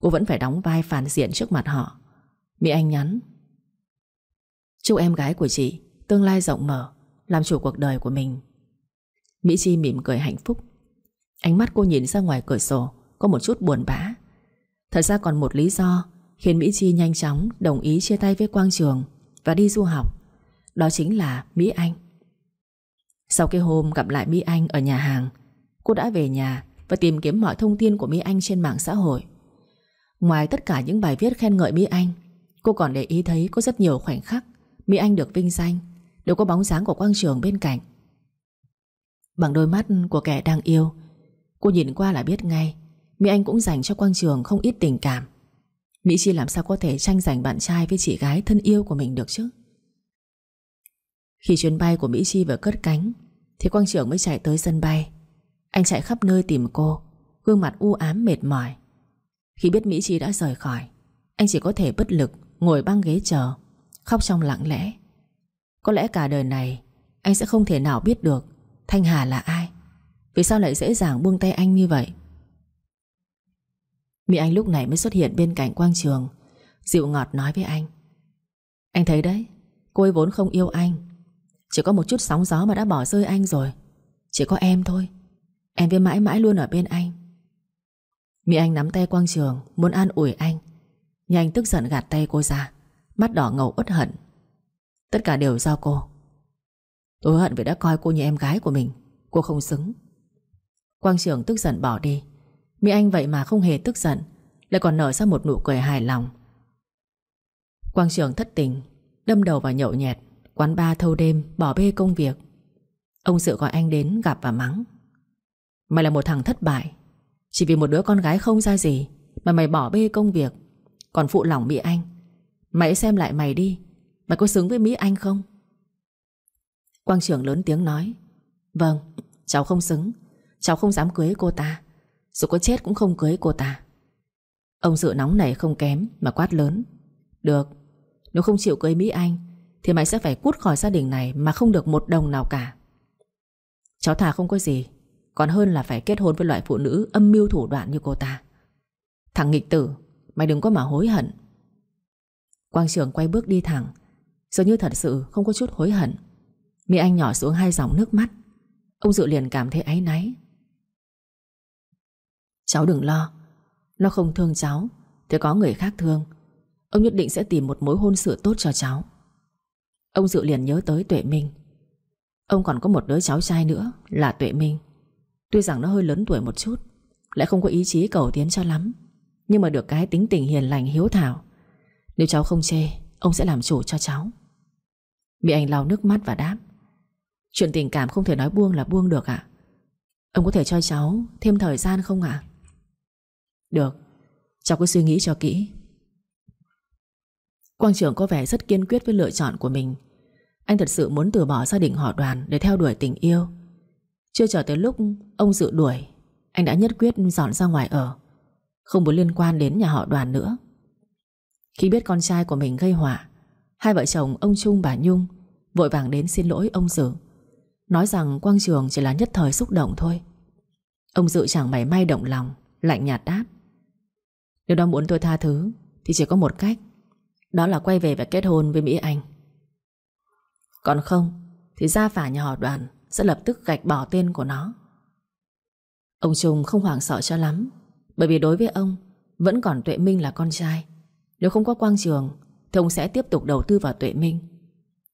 Cô vẫn phải đóng vai phản diện trước mặt họ. Mỹ Anh nhắn, Chúc em gái của chị Tương lai rộng mở, Làm chủ cuộc đời của mình. Mỹ Chi mỉm cười hạnh phúc. Ánh mắt cô nhìn ra ngoài cửa sổ, Có một chút buồn bã. Thật ra còn một lý do Khiến Mỹ Chi nhanh chóng đồng ý chia tay với Quang Trường Và đi du học. Đó chính là Mỹ Anh. Sau cái hôm gặp lại Mỹ Anh ở nhà hàng, Cô đã về nhà Và tìm kiếm mọi thông tin của Mỹ Anh trên mạng xã hội. Ngoài tất cả những bài viết khen ngợi Mỹ Anh, Cô còn để ý thấy có rất nhiều khoảnh khắc Mỹ Anh được vinh danh, Đều có bóng dáng của Quang Trường bên cạnh. Bằng đôi mắt của kẻ đang yêu, Cô nhìn qua là biết ngay, Mỹ Anh cũng dành cho Quang Trường không ít tình cảm. Mỹ Chi làm sao có thể tranh giành bạn trai với chị gái thân yêu của mình được chứ? Khi chuyến bay của Mỹ Chi vừa cất cánh, Thì Quang Trường mới chạy tới sân bay. Anh chạy khắp nơi tìm cô, Gương mặt u ám mệt mỏi. Khi biết Mỹ Chi đã rời khỏi, Anh chỉ có thể bất lực Ngồi băng ghế chờ, Khóc trong lặng lẽ. Có lẽ cả đời này, Anh sẽ không thể nào biết được Thanh Hà là ai. Vì sao lại dễ dàng buông tay anh như vậy? Mỹ Anh lúc này mới xuất hiện bên cạnh Quang Trường, Dịu ngọt nói với anh. Anh thấy đấy, Cô ấy vốn không yêu anh chỉ có một chút sóng gió mà đã bỏ rơi anh rồi. Chỉ có em thôi. Em với mãi mãi luôn ở bên anh. Mỹ Anh nắm tay Quang Trường, Muốn an ủi anh. Nhưng anh tức giận gạt tay cô ra. Mắt đỏ ngầu uất hận. Tất cả đều do cô. Tôi hận vì đã coi cô như em gái của mình. Cô không xứng. Quang Trường tức giận bỏ đi. Mỹ Anh vậy mà không hề tức giận, Lại còn nở ra một nụ cười hài lòng. Quang Trường thất tình, Đâm đầu vào nhậu nhẹt. Quán ba thâu đêm, bỏ bê công việc. Ông sự gọi anh đến gặp và mắng. Mày là một thằng thất bại. Chỉ vì một đứa con gái không ra gì Mà mày bỏ bê công việc, Còn phụ lòng Mỹ Anh. Mày xem lại mày đi. Mày có xứng với Mỹ Anh không? Quang trưởng lớn tiếng nói. Vâng cháu không xứng. Cháu không dám cưới cô ta. Dù có chết cũng không cưới cô ta. Ông dự nóng này không kém Mà quát lớn. Được, Nếu không chịu cưới Mỹ Anh thì mày sẽ phải cút khỏi gia đình này Mà không được một đồng nào cả. Cháu thà không có gì, Còn hơn là phải kết hôn với loại phụ nữ âm mưu thủ đoạn như cô ta. Thằng nghịch tử, Mày đừng có mà hối hận. Quang trường quay bước đi thẳng, Dường như thật sự không có chút hối hận. Mỹ Anh nhỏ xuống hai dòng nước mắt. Ông Dự liền cảm thấy áy náy. Cháu đừng lo, Nó không thương cháu, Thì có người khác thương. Ông nhất định sẽ tìm một mối hôn sự tốt cho cháu. Ông Dự liền nhớ tới Tuệ Minh. Ông còn có một đứa cháu trai nữa Là Tuệ Minh. Tuy rằng nó hơi lớn tuổi một chút, Lại không có ý chí cầu tiến cho lắm, Nhưng mà được cái tính tình hiền lành hiếu thảo. Nếu cháu không chê, Ông sẽ làm chủ cho cháu. Mỹ Anh lau nước mắt và đáp, Chuyện tình cảm không thể nói buông là buông được ạ. Ông có thể cho cháu thêm thời gian không ạ? Được, Cháu cứ suy nghĩ cho kỹ. Quang trưởng có vẻ rất kiên quyết với lựa chọn của mình. Anh thật sự muốn từ bỏ gia đình họ đoàn Để theo đuổi tình yêu. Chưa chờ tới lúc ông dự đuổi, Anh đã nhất quyết dọn ra ngoài ở. Không muốn liên quan đến nhà họ đoàn nữa. Khi biết con trai của mình gây họa, Hai vợ chồng ông Trung bà Nhung Vội vàng đến xin lỗi ông Dự. Nói rằng Quang Trường chỉ là nhất thời xúc động thôi. Ông Dự chẳng mảy may động lòng, Lạnh nhạt đáp. Nếu đó muốn tôi tha thứ, Thì chỉ có một cách đó là quay về và kết hôn với Mỹ Anh. Còn không, Thì gia phả nhà họ đoàn Sẽ lập tức gạch bỏ tên của nó. Ông Trung không hoảng sợ cho lắm, Bởi vì đối với ông, Vẫn còn Tuệ Minh là con trai. Nếu không có Quang Trường, Thì ông sẽ tiếp tục đầu tư vào Tuệ Minh.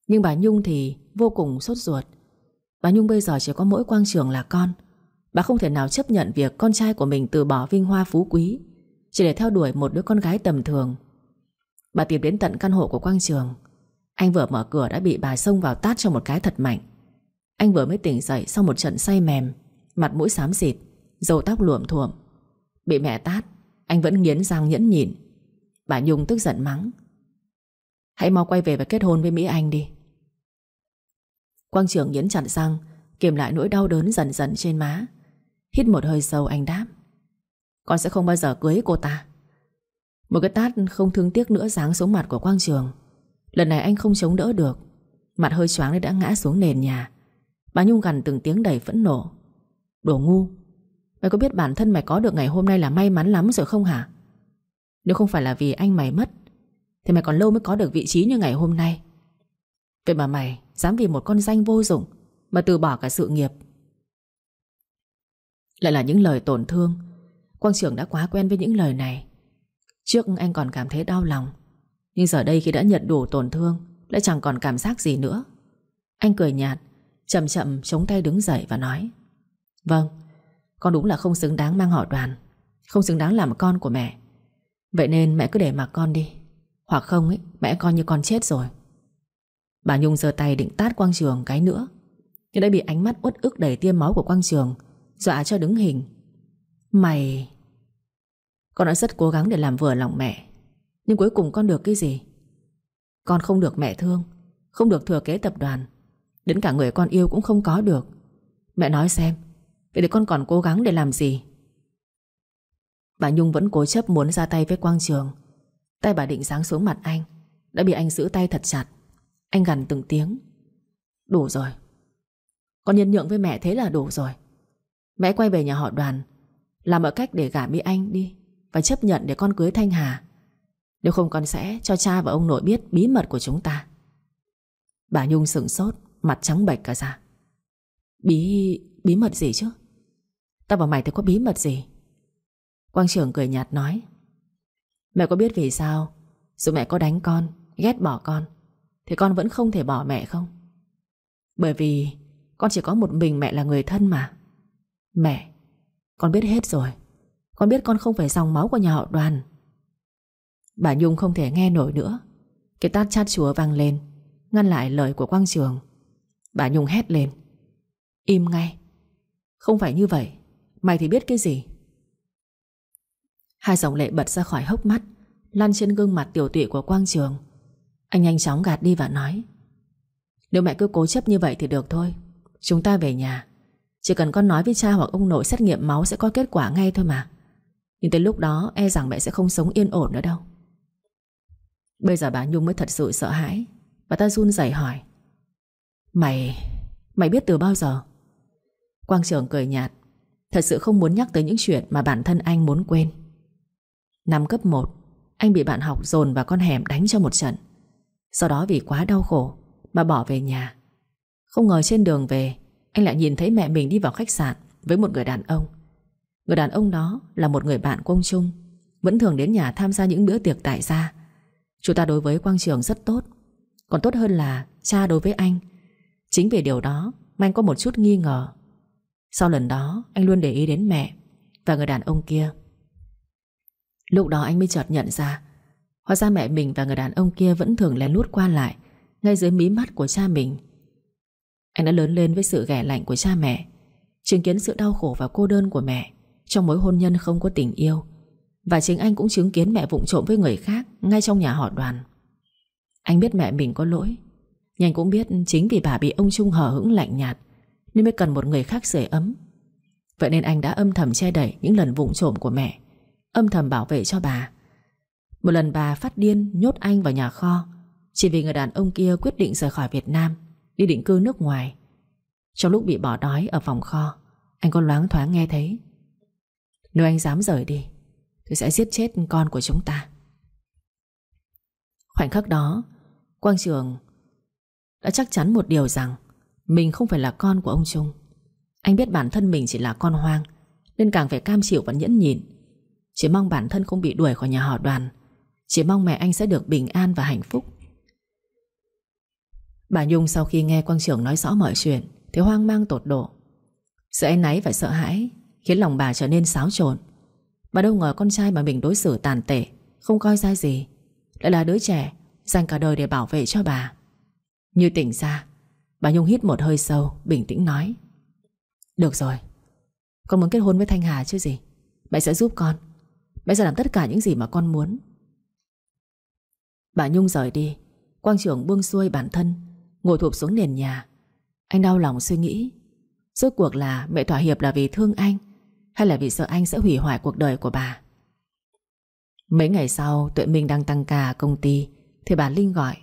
Nhưng bà Nhung thì vô cùng sốt ruột. Bà Nhung bây giờ chỉ có mỗi Quang Trường là con. Bà không thể nào chấp nhận việc con trai của mình từ bỏ vinh hoa phú quý, Chỉ để theo đuổi một đứa con gái tầm thường. Bà tìm đến tận căn hộ của Quang Trường. Anh vừa mở cửa đã bị bà xông vào tát cho một cái thật mạnh. Anh vừa mới tỉnh dậy sau một trận say mềm, Mặt mũi xám xịt Dầu tóc luộm thuộm. Bị mẹ tát, Anh vẫn nghiến răng nhẫn nhịn. Bà Nhung tức giận mắng. Hãy mau quay về và kết hôn với Mỹ Anh đi. Quang trường nghiến chặt răng Kiềm lại nỗi đau đớn dần dần trên má. Hít một hơi sâu, anh đáp. Con sẽ không bao giờ cưới cô ta. Một cái tát không thương tiếc nữa giáng xuống mặt của Quang Trường. Lần này anh không chống đỡ được. Mặt hơi choáng nên đã ngã xuống nền nhà. Bà Nhung gần từng tiếng đầy phẫn nộ. Đồ ngu, Mày có biết bản thân mày có được ngày hôm nay là may mắn lắm rồi không hả? Nếu không phải là vì anh mày mất, Thì mày còn lâu mới có được vị trí như ngày hôm nay. Vậy mà mày Dám vì một con danh vô dụng Mà từ bỏ cả sự nghiệp. Lại là những lời tổn thương. Quang trưởng đã quá quen với những lời này. Trước anh còn cảm thấy đau lòng. Nhưng giờ đây khi đã nhận đủ tổn thương, Lại chẳng còn cảm giác gì nữa. Anh cười nhạt, Chậm chậm chống tay đứng dậy và nói Vâng Con đúng là không xứng đáng mang họ đoàn, Không xứng đáng làm con của mẹ. Vậy nên mẹ cứ để mặc con đi. Hoặc không ấy, mẹ coi như con chết rồi. Bà Nhung giơ tay định tát Quang Trường cái nữa, Nhưng đã bị ánh mắt uất ức đầy tiêm máu của Quang Trường Dọa cho đứng hình. Mày con đã rất cố gắng để làm vừa lòng mẹ. Nhưng cuối cùng con được cái gì? Con không được mẹ thương, Không được thừa kế tập đoàn. Đến cả người con yêu cũng không có được. Mẹ nói xem, Vậy thì con còn cố gắng để làm gì? Bà Nhung vẫn cố chấp muốn ra tay với Quang Trường. Tay bà định sáng xuống mặt anh, Đã bị anh giữ tay thật chặt. Anh gằn từng tiếng. Đủ rồi. Con nhân nhượng với mẹ thế là đủ rồi. Mẹ quay về nhà họ đoàn, Làm mọi cách để gả mi Anh đi. Và chấp nhận để con cưới Thanh Hà. Nếu không con sẽ cho cha và ông nội biết Bí mật của chúng ta. Bà Nhung sửng sốt, Mặt trắng bệch cả ra. Bí... bí mật gì chứ? Tao bảo mày thì có bí mật gì? Quang trưởng cười nhạt nói. Mẹ có biết vì sao Dù mẹ có đánh con, Ghét bỏ con, thì con vẫn không thể bỏ mẹ không? Bởi vì Con chỉ có một mình mẹ là người thân mà. Mẹ, Con biết hết rồi. Con biết con không phải dòng máu của nhà họ đoàn. Bà Nhung không thể nghe nổi nữa. Cái tát chát chúa vang lên, Ngăn lại lời của Quang Trường. Bà Nhung hét lên. Im ngay. Không phải như vậy. Mày thì biết cái gì? Hai dòng lệ bật ra khỏi hốc mắt Lăn trên gương mặt tiểu tụy của Quang Trường. Anh nhanh chóng gạt đi và nói, Nếu mẹ cứ cố chấp như vậy thì được thôi. Chúng ta về nhà. Chỉ cần con nói với cha hoặc ông nội xét nghiệm máu Sẽ có kết quả ngay thôi mà. Nhưng tới lúc đó e rằng mẹ sẽ không sống yên ổn nữa đâu. Bây giờ bà Nhung mới thật sự sợ hãi. Bà ta run rẩy hỏi. Mày... mày biết từ bao giờ? Quang Trường cười nhạt. Thật sự không muốn nhắc tới những chuyện Mà bản thân anh muốn quên. Năm cấp 1 Anh bị bạn học dồn vào con hẻm đánh cho một trận. Sau đó vì quá đau khổ Mà bỏ về nhà. Không ngờ trên đường về, Anh lại nhìn thấy mẹ mình đi vào khách sạn Với một người đàn ông. Người đàn ông đó là một người bạn của ông Trung, Vẫn thường đến nhà tham gia những bữa tiệc tại gia. Chú ta đối với Quang Trường rất tốt. Còn tốt hơn là cha đối với anh. Chính vì điều đó Mà anh có một chút nghi ngờ. Sau lần đó, anh luôn để ý đến mẹ Và người đàn ông kia. Lúc đó anh mới chợt nhận ra, Hóa ra mẹ mình và người đàn ông kia Vẫn thường lén lút qua lại, Ngay dưới mí mắt của cha mình. Anh đã lớn lên với sự ghẻ lạnh của cha mẹ, Chứng kiến sự đau khổ và cô đơn của mẹ. Trong mối hôn nhân không có tình yêu. Và chính anh cũng chứng kiến mẹ vụng trộm với người khác Ngay trong nhà họ đoàn. Anh biết mẹ mình có lỗi. Nhưng anh cũng biết chính vì bà bị ông Trung hờ hững lạnh nhạt Nên mới cần một người khác sưởi ấm. Vậy nên anh đã âm thầm che đẩy Những lần vụng trộm của mẹ, Âm thầm bảo vệ cho bà. Một lần bà phát điên nhốt anh vào nhà kho, Chỉ vì người đàn ông kia quyết định rời khỏi Việt Nam, Đi định cư nước ngoài. Trong lúc bị bỏ đói ở phòng kho, Anh có loáng thoáng nghe thấy nếu anh dám rời đi, Tôi sẽ giết chết con của chúng ta. Khoảnh khắc đó, Quang Trường Đã chắc chắn một điều rằng Mình không phải là con của ông Trung. Anh biết bản thân mình chỉ là con hoang, Nên càng phải cam chịu và nhẫn nhịn. Chỉ mong bản thân không bị đuổi khỏi nhà họ đoàn, Chỉ mong mẹ anh sẽ được bình an và hạnh phúc. Bà Nhung sau khi nghe quang trưởng nói rõ mọi chuyện, Thì hoang mang tột độ. Sự áy náy và sợ hãi Khiến lòng bà trở nên xáo trộn. Bà đâu ngờ con trai mà mình đối xử tàn tệ, Không coi ra gì, Lại là đứa trẻ Dành cả đời để bảo vệ cho bà. Như tỉnh ra, Bà Nhung hít một hơi sâu, Bình tĩnh nói, Được rồi, Con muốn kết hôn với Thanh Hà chứ gì? Mẹ sẽ giúp con. Mẹ sẽ làm tất cả những gì mà con muốn. Bà Nhung rời đi, Quang trưởng buông xuôi bản thân, Ngồi thụp xuống nền nhà. Anh đau lòng suy nghĩ. Rốt cuộc là mẹ thỏa hiệp là vì thương anh hay là vì sợ anh sẽ hủy hoại cuộc đời của bà? Mấy ngày sau, Tuệ Minh đang tăng ca công ty, Thì bà Linh gọi.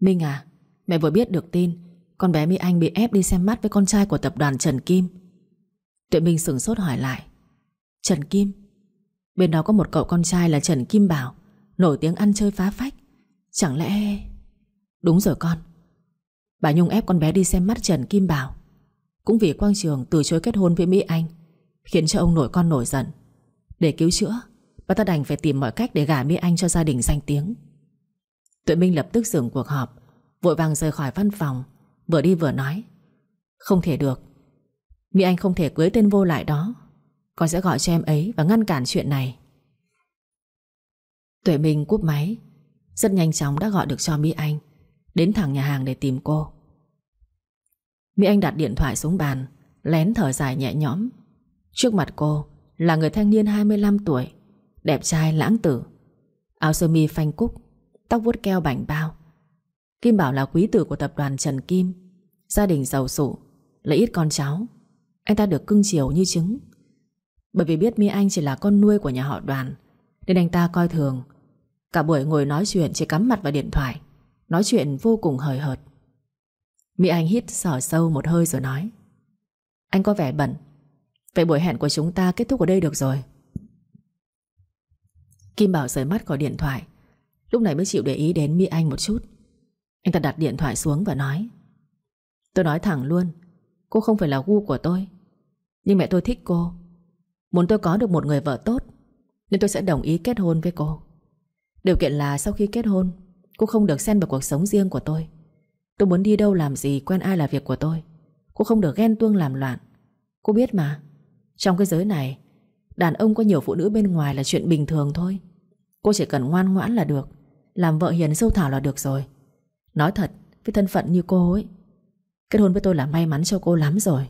Minh à Mẹ vừa biết được tin, Con bé Mỹ Anh bị ép đi xem mắt với con trai của tập đoàn Trần Kim. Tuệ Minh sửng sốt hỏi lại. Trần Kim? Bên đó có một cậu con trai là Trần Kim Bảo, Nổi tiếng ăn chơi phá phách. Chẳng lẽ... Đúng rồi con. Bà Nhung ép con bé đi xem mắt Trần Kim Bảo. Cũng vì Quang Trường từ chối kết hôn với Mỹ Anh. Khiến cho ông nội con nổi giận. Để cứu chữa, Bà ta đành phải tìm mọi cách để gả Mỹ Anh cho gia đình danh tiếng. Tuệ Minh lập tức dừng cuộc họp, Vội vàng rời khỏi văn phòng, Vừa đi vừa nói, Không thể được. Mỹ Anh không thể cưới tên vô lại đó. Con sẽ gọi cho em ấy và ngăn cản chuyện này. Tuệ Minh cúp máy, Rất nhanh chóng đã gọi được cho Mỹ Anh, Đến thẳng nhà hàng để tìm cô. Mỹ Anh đặt điện thoại xuống bàn, Lén thở dài nhẹ nhõm. Trước mặt cô là người thanh niên 25 tuổi, Đẹp trai lãng tử. Áo sơ mi phanh cúc, Tóc vuốt keo bảnh bao. Kim Bảo là quý tử của tập đoàn Trần Kim. Gia đình giàu sụ, lấy ít con cháu. Anh ta được cưng chiều như trứng. Bởi vì biết Mi Anh chỉ là con nuôi của nhà họ đoàn, Nên anh ta coi thường. Cả buổi ngồi nói chuyện chỉ cắm mặt vào điện thoại, Nói chuyện vô cùng hời hợt. Mi Anh hít sỏ sâu một hơi rồi nói, Anh có vẻ bận Vậy buổi hẹn của chúng ta kết thúc ở đây được rồi. Kim Bảo rời mắt khỏi điện thoại. Lúc này mới chịu để ý đến mỹ Anh một chút. Anh ta đặt điện thoại xuống và nói, Tôi nói thẳng luôn, Cô không phải là gu của tôi. Nhưng mẹ tôi thích cô. Muốn tôi có được một người vợ tốt, Nên tôi sẽ đồng ý kết hôn với cô. Điều kiện là sau khi kết hôn, Cô không được xen vào cuộc sống riêng của tôi. Tôi muốn đi đâu làm gì, Quen ai là việc của tôi. Cô không được ghen tuông làm loạn. Cô biết mà. Trong cái giới này, Đàn ông có nhiều phụ nữ bên ngoài là chuyện bình thường thôi. Cô chỉ cần ngoan ngoãn là được, Làm vợ hiền sâu thảo là được rồi. Nói thật, Với thân phận như cô ấy, Kết hôn với tôi là may mắn cho cô lắm rồi.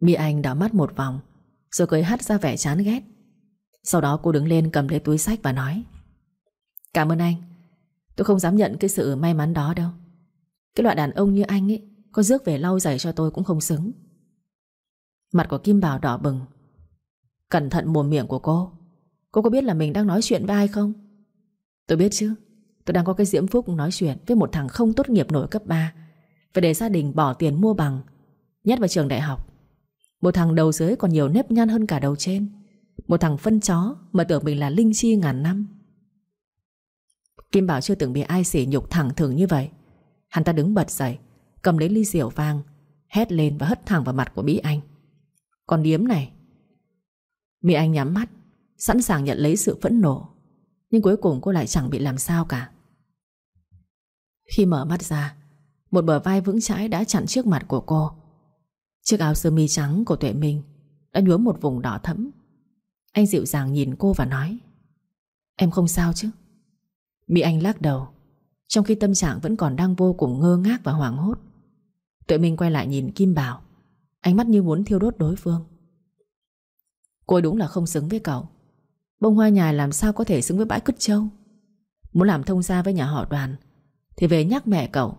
Mi Anh đảo mắt một vòng, Rồi cười hắt ra vẻ chán ghét. Sau đó cô đứng lên cầm lấy túi sách và nói, Cảm ơn anh. Tôi không dám nhận cái sự may mắn đó đâu. Cái loại đàn ông như anh ấy, Có rước về lau giày cho tôi cũng không xứng. Mặt của Kim Bảo đỏ bừng. Cẩn thận mồm miệng của cô. Cô có biết là mình đang nói chuyện với ai không? Tôi biết chứ. Tôi đang có cái diễm phúc nói chuyện Với một thằng không tốt nghiệp nổi cấp 3 Phải để gia đình bỏ tiền mua bằng Nhét vào trường đại học. Một thằng đầu dưới còn nhiều nếp nhăn hơn cả đầu trên. Một thằng phân chó Mà tưởng mình là linh chi ngàn năm. Kim Bảo chưa từng bị ai sỉ nhục thẳng thừng như vậy. Hắn ta đứng bật dậy, Cầm lấy ly rượu vang, Hét lên và hất thẳng vào mặt của Mỹ Anh. Còn điếm này. Mỹ Anh nhắm mắt, Sẵn sàng nhận lấy sự phẫn nộ, Nhưng cuối cùng cô lại chẳng bị làm sao cả. Khi mở mắt ra, Một bờ vai vững chãi đã chặn trước mặt của cô. Chiếc áo sơ mi trắng của Tuệ Minh Đã nhuốm một vùng đỏ thẫm. Anh dịu dàng nhìn cô và nói, Em không sao chứ? Mỹ Anh lắc đầu, Trong khi tâm trạng vẫn còn đang vô cùng ngơ ngác và hoảng hốt. Tuệ Minh quay lại nhìn Kim Bảo. Ánh mắt như muốn thiêu đốt đối phương. Cô đúng là không xứng với cậu. Bông hoa nhài làm sao có thể xứng với bãi cứt châu Muốn làm thông gia với nhà họ đoàn, Thì về nhắc mẹ cậu.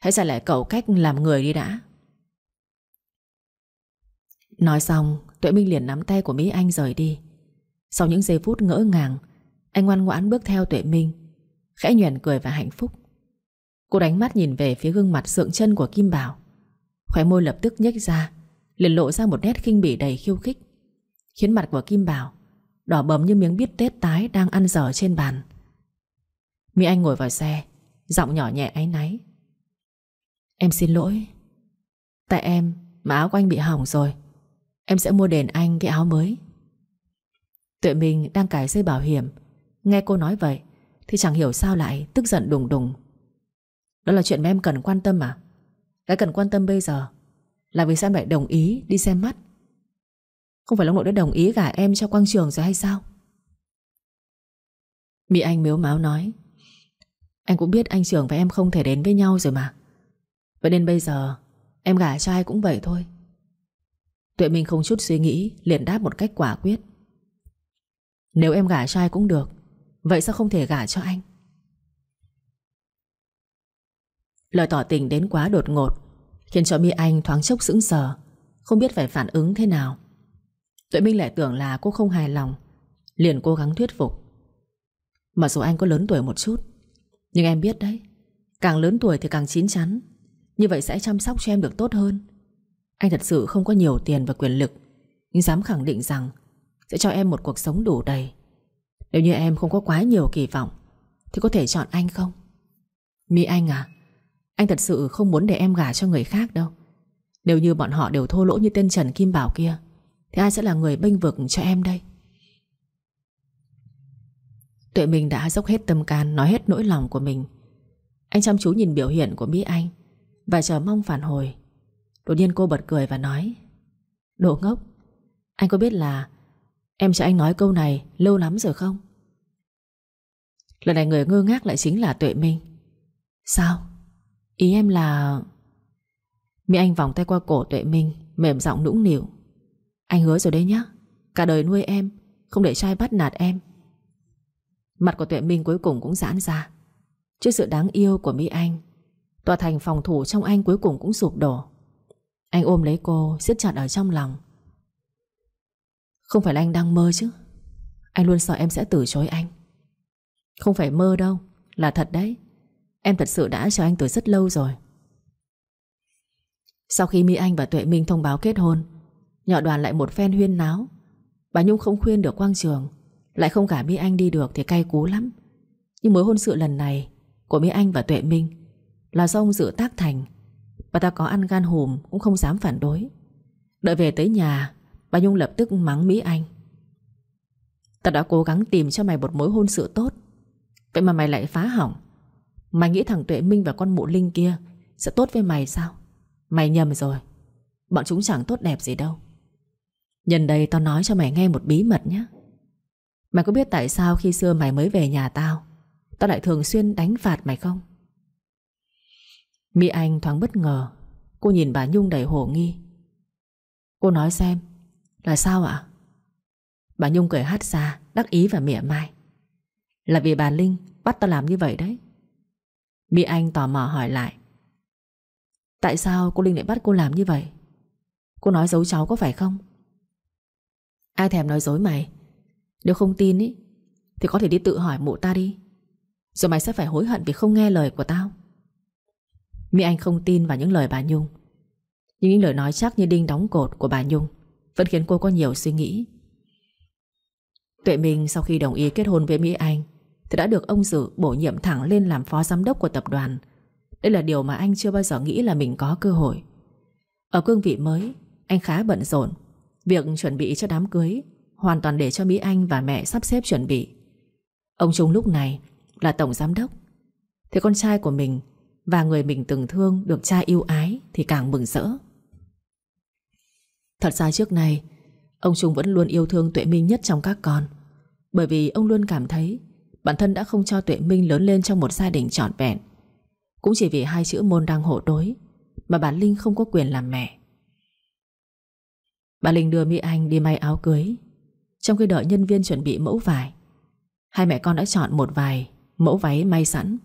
Hãy dạy lại cậu cách làm người đi đã. Nói xong, Tuệ Minh liền nắm tay của Mỹ Anh rời đi. Sau những giây phút ngỡ ngàng, Anh ngoan ngoãn bước theo Tuệ Minh, Khẽ nhuền cười và hạnh phúc. Cô đánh mắt nhìn về phía gương mặt sượng chân của Kim Bảo. Khóe môi lập tức nhếch ra, liền lộ ra một nét khinh bỉ đầy khiêu khích. Khiến mặt của Kim Bảo, Đỏ bầm như miếng bít tết tái Đang ăn dở trên bàn. Mỹ Anh ngồi vào xe, Giọng nhỏ nhẹ áy náy. Em xin lỗi, Tại em mà áo của anh bị hỏng rồi. Em sẽ mua đền anh cái áo mới. Tuệ mình đang cài dây bảo hiểm, Nghe cô nói vậy Thì chẳng hiểu sao lại tức giận đùng đùng. Đó là chuyện mà em cần quan tâm à cái cần quan tâm bây giờ Là vì sao em lại đồng ý đi xem mắt? Không phải ông nội đã đồng ý gả em cho quang trường rồi hay sao? Mỹ Anh miếu máu nói, Anh cũng biết anh Trường và em không thể đến với nhau rồi mà. Vậy nên bây giờ Em gả cho ai cũng vậy thôi. Tuệ Minh không chút suy nghĩ, Liền đáp một cách quả quyết. Nếu em gả cho ai cũng được, Vậy sao không thể gả cho anh? Lời tỏ tình đến quá đột ngột, Khiến cho Mỹ Anh thoáng chốc sững sờ, Không biết phải phản ứng thế nào. Tuệ Minh lại tưởng là cô không hài lòng, Liền cố gắng thuyết phục. Mặc dù anh có lớn tuổi một chút, Nhưng em biết đấy, Càng lớn tuổi thì càng chín chắn, Như vậy sẽ chăm sóc cho em được tốt hơn. Anh thật sự không có nhiều tiền và quyền lực, Nhưng dám khẳng định rằng Sẽ cho em một cuộc sống đủ đầy. Nếu như em không có quá nhiều kỳ vọng, Thì có thể chọn anh không? Mi anh à anh thật sự không muốn để em gả cho người khác đâu. Nếu như bọn họ đều thô lỗ như tên Trần Kim Bảo kia, thì ai sẽ là người bênh vực cho em đây? Tuệ mình đã dốc hết tâm can, Nói hết nỗi lòng của mình. Anh chăm chú nhìn biểu hiện của Mỹ Anh Và chờ mong phản hồi. Đột nhiên cô bật cười và nói, Đồ ngốc, Anh có biết là Em cho anh nói câu này lâu lắm rồi không? Lần này người ngơ ngác lại chính là Tuệ Minh. Sao? Ý em là Mỹ Anh vòng tay qua cổ Tuệ Minh, Mềm giọng nũng nịu. Anh hứa rồi đấy nhá, Cả đời nuôi em, Không để trai bắt nạt em. Mặt của Tuệ Minh cuối cùng cũng giãn ra. Trước sự đáng yêu của Mỹ Anh, Tòa thành phòng thủ trong anh cuối cùng cũng sụp đổ. Anh ôm lấy cô, siết chặt ở trong lòng. Không phải là anh đang mơ chứ. Anh luôn sợ em sẽ từ chối anh. Không phải mơ đâu, Là thật đấy. Em thật sự đã cho anh từ rất lâu rồi. Sau khi Mỹ Anh và Tuệ Minh thông báo kết hôn, Nhỏ đoàn lại một phen huyên náo. Bà Nhung không khuyên được Quang Trường, Lại không cả Mỹ Anh đi được thì cay cú lắm. Nhưng mối hôn sự lần này Của Mỹ Anh và Tuệ Minh Là do ông dự tác thành. Bà ta có ăn gan hùm cũng không dám phản đối. Đợi về tới nhà, Bà Nhung lập tức mắng Mỹ Anh. Ta đã cố gắng tìm cho mày một mối hôn sự tốt, Vậy mà mày lại phá hỏng. Mày nghĩ thằng Tuệ Minh và con mụ Linh kia Sẽ tốt với mày sao? Mày nhầm rồi. Bọn chúng chẳng tốt đẹp gì đâu. Nhân đây tao nói cho mày nghe một bí mật nhé. Mày có biết tại sao khi xưa mày mới về nhà tao Tao lại thường xuyên đánh phạt mày không? Mỹ Anh thoáng bất ngờ. Cô nhìn bà Nhung đầy hổ nghi. Cô nói xem, Là sao ạ? Bà Nhung cười hát ra Đắc ý và mỉa mai. Là vì bà Linh bắt tao làm như vậy đấy. Mỹ Anh tò mò hỏi lại. Tại sao cô Linh lại bắt cô làm như vậy? Cô nói giấu cháu có phải không? Ai thèm nói dối mày? Nếu không tin ý, Thì có thể đi tự hỏi mụ ta đi. Rồi mày sẽ phải hối hận vì không nghe lời của tao. Mỹ Anh không tin vào những lời bà Nhung. Nhưng những lời nói chắc như đinh đóng cột của bà Nhung Vẫn khiến cô có nhiều suy nghĩ. Tuệ Minh sau khi đồng ý kết hôn với Mỹ Anh thì đã được ông Dự bổ nhiệm thẳng lên làm phó giám đốc của tập đoàn. Đây là điều mà anh chưa bao giờ nghĩ là mình có cơ hội. Ở cương vị mới, Anh khá bận rộn. Việc chuẩn bị cho đám cưới Hoàn toàn để cho Mỹ Anh và mẹ sắp xếp chuẩn bị. Ông Trung lúc này là tổng giám đốc. Thì con trai của mình Và người mình từng thương được cha yêu ái Thì càng mừng rỡ. Thật ra trước này Ông Trung vẫn luôn yêu thương Tuệ Minh nhất trong các con, Bởi vì ông luôn cảm thấy Bản thân đã không cho Tuệ Minh lớn lên trong một gia đình trọn vẹn. Cũng chỉ vì hai chữ môn đang hộ đối Mà bà Linh không có quyền làm mẹ. Bà Linh đưa Mỹ Anh đi may áo cưới. Trong khi đợi nhân viên chuẩn bị mẫu vải, Hai mẹ con đã chọn một vài Mẫu váy may sẵn.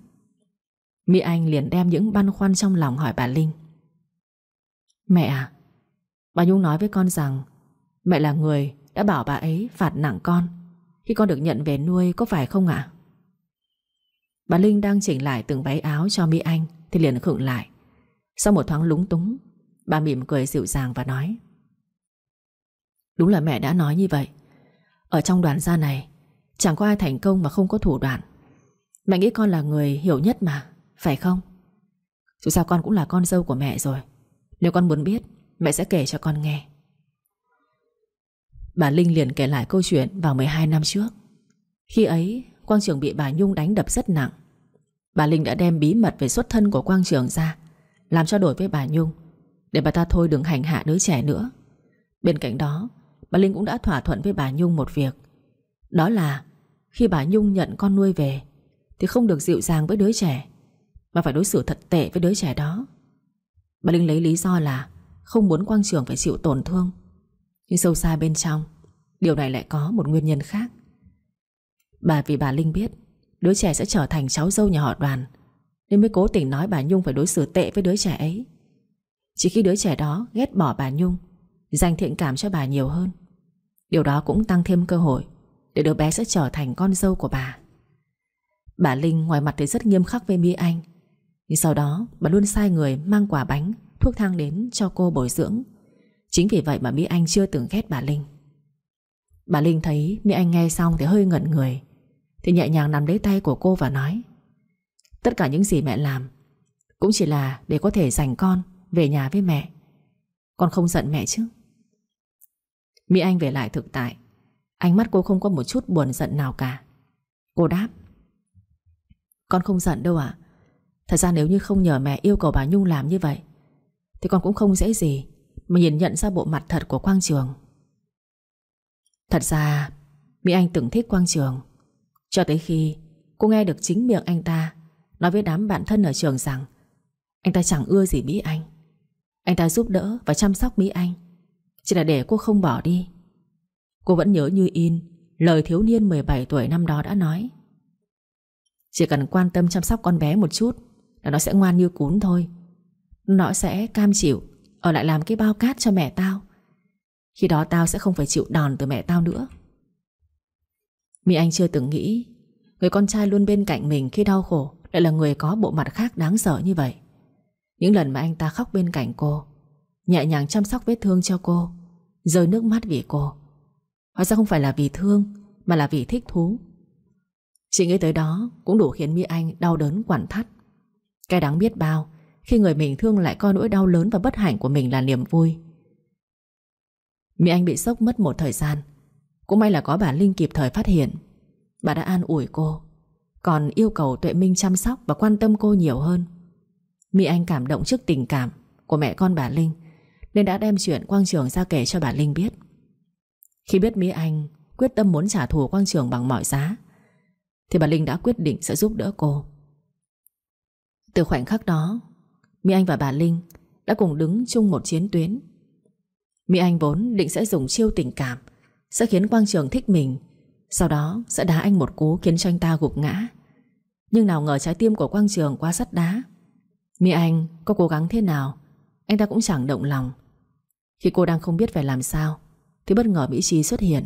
Mỹ Anh liền đem những băn khoăn trong lòng hỏi bà Linh. Mẹ à Bà Nhung nói với con rằng Mẹ là người đã bảo bà ấy phạt nặng con. Khi con được nhận về nuôi có phải không ạ? Bà Linh đang chỉnh lại từng váy áo cho Mỹ Anh, Thì liền khựng lại. Sau một thoáng lúng túng, Bà mỉm cười dịu dàng và nói, Đúng là mẹ đã nói như vậy. Ở trong đoàn gia này, Chẳng có ai thành công mà không có thủ đoạn. Mẹ nghĩ con là người hiểu nhất mà, Phải không? Dù sao con cũng là con dâu của mẹ rồi. Nếu con muốn biết, Mẹ sẽ kể cho con nghe. Bà Linh liền kể lại câu chuyện vào 12 năm trước. Khi ấy, Quang Trường bị bà Nhung đánh đập rất nặng. Bà Linh đã đem bí mật về xuất thân của Quang Trường ra, Làm cho đổi với bà Nhung, Để bà ta thôi đừng hành hạ đứa trẻ nữa. Bên cạnh đó, Bà Linh cũng đã thỏa thuận với bà Nhung một việc. Đó là, Khi bà Nhung nhận con nuôi về, Thì không được dịu dàng với đứa trẻ, Mà phải đối xử thật tệ với đứa trẻ đó. Bà Linh lấy lý do là Không muốn Quang Trường phải chịu tổn thương. Nhưng sâu xa bên trong, Điều này lại có một nguyên nhân khác. Bà vì bà Linh biết, Đứa trẻ sẽ trở thành cháu dâu nhà họ đoàn, Nên mới cố tình nói bà Nhung phải đối xử tệ với đứa trẻ ấy. Chỉ khi đứa trẻ đó ghét bỏ bà Nhung, Dành thiện cảm cho bà nhiều hơn, Điều đó cũng tăng thêm cơ hội Để đứa bé sẽ trở thành con dâu của bà. Bà Linh ngoài mặt thì rất nghiêm khắc với Mi Anh, Nhưng sau đó bà luôn sai người mang quả bánh, Thuốc thang đến cho cô bồi dưỡng. Chính vì vậy mà mỹ Anh chưa từng ghét bà Linh. Bà Linh thấy mỹ Anh nghe xong thì hơi ngẩn người, Thì nhẹ nhàng nắm lấy tay của cô và nói, Tất cả những gì mẹ làm Cũng chỉ là để có thể dành con Về nhà với mẹ. Con không giận mẹ chứ? Mỹ Anh về lại thực tại. Ánh mắt cô không có một chút buồn giận nào cả. Cô đáp, Con không giận đâu ạ. Thật ra nếu như không nhờ mẹ yêu cầu bà Nhung làm như vậy, Thì con cũng không dễ gì mà nhìn nhận ra bộ mặt thật của Quang Trường. Thật ra Mỹ Anh từng thích Quang Trường, Cho tới khi cô nghe được chính miệng anh ta Nói với đám bạn thân ở trường rằng Anh ta chẳng ưa gì Mỹ Anh. Anh ta giúp đỡ và chăm sóc Mỹ Anh, chỉ là để cô không bỏ đi. Cô vẫn nhớ như in Lời thiếu niên 17 tuổi năm đó đã nói. Chỉ cần quan tâm chăm sóc con bé một chút Là nó sẽ ngoan như cún thôi. Nó sẽ cam chịu ở lại làm cái bao cát cho mẹ tao. Khi đó tao sẽ không phải chịu đòn từ mẹ tao nữa. Mỹ Anh chưa từng nghĩ, Người con trai luôn bên cạnh mình khi đau khổ Lại là người có bộ mặt khác đáng sợ như vậy. Những lần mà anh ta khóc bên cạnh cô, Nhẹ nhàng chăm sóc vết thương cho cô, Rơi nước mắt vì cô. Hóa ra không phải là vì thương, Mà là vì thích thú. Chỉ nghĩ tới đó cũng đủ khiến Mỹ Anh đau đớn quặn thắt. Cái đáng biết bao khi người mình thương lại coi nỗi đau lớn và bất hạnh của mình là niềm vui. Mỹ Anh bị sốc mất một thời gian. Cũng may là có bà Linh kịp thời phát hiện. Bà đã an ủi cô, Còn yêu cầu Tuệ Minh chăm sóc Và quan tâm cô nhiều hơn. Mỹ Anh cảm động trước tình cảm Của mẹ con bà Linh, nên đã đem chuyện Quang Trường ra kể cho bà Linh biết. Khi biết Mỹ Anh Quyết tâm muốn trả thù Quang Trường bằng mọi giá, Thì bà Linh đã quyết định sẽ giúp đỡ cô. Từ khoảnh khắc đó Mỹ Anh và bà Linh Đã cùng đứng chung một chiến tuyến. Mỹ Anh vốn định sẽ dùng chiêu tình cảm, Sẽ khiến Quang Trường thích mình, Sau đó sẽ đá anh một cú Khiến cho anh ta gục ngã. Nhưng nào ngờ trái tim của Quang Trường quá sắt đá. Mỹ Anh có cố gắng thế nào, Anh ta cũng chẳng động lòng. Khi cô đang không biết phải làm sao, Thì bất ngờ Mỹ Chi xuất hiện.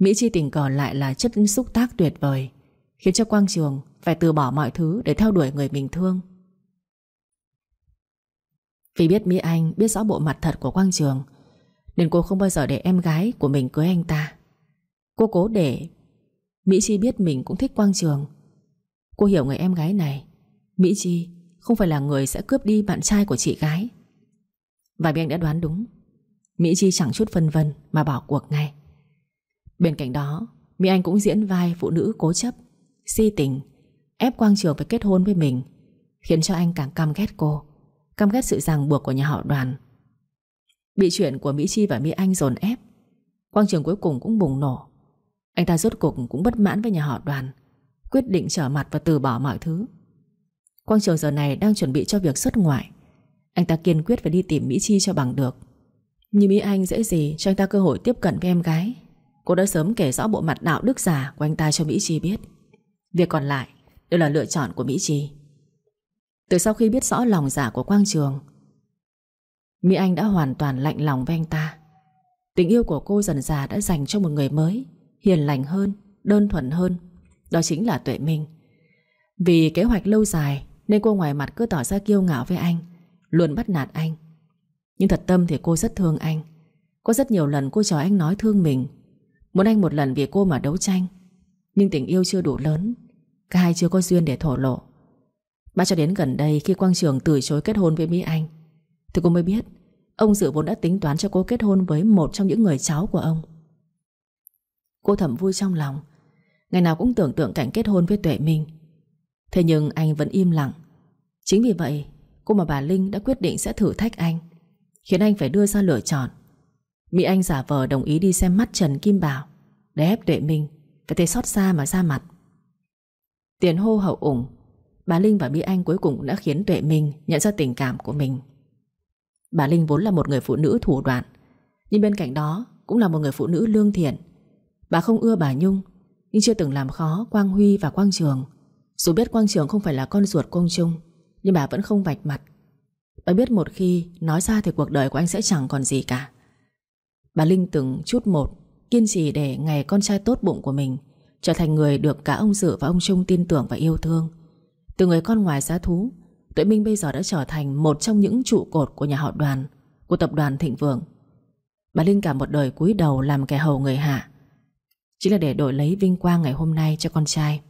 Mỹ Chi tình cờ lại là chất xúc tác tuyệt vời, Khiến cho Quang Trường Phải từ bỏ mọi thứ để theo đuổi người mình thương. Vì biết Mỹ Anh biết rõ bộ mặt thật của Quang Trường, Nên cô không bao giờ để em gái của mình cưới anh ta. Cô cố để Mỹ Chi biết mình cũng thích Quang Trường. Cô hiểu người em gái này, Mỹ Chi không phải là người sẽ cướp đi bạn trai của chị gái. Và bị anh đã đoán đúng, Mỹ Chi chẳng chút phân vân Mà bỏ cuộc ngay. Bên cạnh đó, Mỹ Anh cũng diễn vai phụ nữ cố chấp, Si tình, Ép Quang Trường phải kết hôn với mình, Khiến cho anh càng căm ghét cô. Căm ghét sự ràng buộc của nhà họ đoàn. Bị chuyện của Mỹ Chi và Mỹ Anh dồn ép, Quang Trường cuối cùng cũng bùng nổ. Anh ta rốt cuộc cũng bất mãn với nhà họ đoàn, Quyết định trở mặt và từ bỏ mọi thứ. Quang Trường giờ này đang chuẩn bị cho việc xuất ngoại. Anh ta kiên quyết phải đi tìm Mỹ Chi cho bằng được. Như Mỹ Anh dễ gì cho anh ta cơ hội tiếp cận với em gái. Cô đã sớm kể rõ bộ mặt đạo đức giả của anh ta cho Mỹ Chi biết. Việc còn lại đều là lựa chọn của Mỹ Chi. Từ sau khi biết rõ lòng giả của Quang Trường Mỹ Anh đã hoàn toàn lạnh lòng với anh ta. Tình yêu của cô dần già đã dành cho một người mới Hiền lành hơn, đơn thuần hơn. Đó chính là Tuệ Minh. Vì kế hoạch lâu dài Nên cô ngoài mặt cứ tỏ ra kiêu ngạo với anh Luôn bắt nạt anh. Nhưng thật tâm thì cô rất thương anh. Có rất nhiều lần cô trò anh nói thương mình. Muốn anh một lần vì cô mà đấu tranh. Nhưng tình yêu chưa đủ lớn Cả hai chưa có duyên để thổ lộ. Mà cho đến gần đây, khi Quang Trường từ chối kết hôn với Mỹ Anh, Thì cô mới biết Ông Dự vốn đã tính toán cho cô kết hôn với một trong những người cháu của ông. Cô thầm vui trong lòng, Ngày nào cũng tưởng tượng cảnh kết hôn với Tuệ Minh. Thế nhưng anh vẫn im lặng. Chính vì vậy, Cô mà bà Linh đã quyết định sẽ thử thách anh, Khiến anh phải đưa ra lựa chọn. Mỹ Anh giả vờ đồng ý đi xem mắt Trần Kim Bảo Để ép Tuệ Minh Phải thấy xót xa mà ra mặt. Tiền hô hậu ủng Bà Linh và Mỹ Anh cuối cùng đã khiến Tuệ Minh Nhận ra tình cảm của mình. Bà Linh vốn là một người phụ nữ thủ đoạn, Nhưng bên cạnh đó Cũng là một người phụ nữ lương thiện. Bà không ưa bà Nhung, Nhưng chưa từng làm khó Quang Huy và Quang Trường. Dù biết Quang Trường không phải là con ruột công chung Nhưng bà vẫn không vạch mặt. Bà biết một khi nói ra thì cuộc đời của anh sẽ chẳng còn gì cả. Bà Linh từng chút một Kiên trì để ngày con trai tốt bụng của mình Trở thành người được cả ông Dự và ông Trung tin tưởng và yêu thương. Từ người con ngoài giá thú, Tuệ Minh bây giờ đã trở thành một trong những trụ cột của nhà họ đoàn, Của tập đoàn Thịnh Vượng. Bà Linh cả một đời cúi đầu làm kẻ hầu người hạ. Chỉ là để đổi lấy vinh quang ngày hôm nay cho con trai.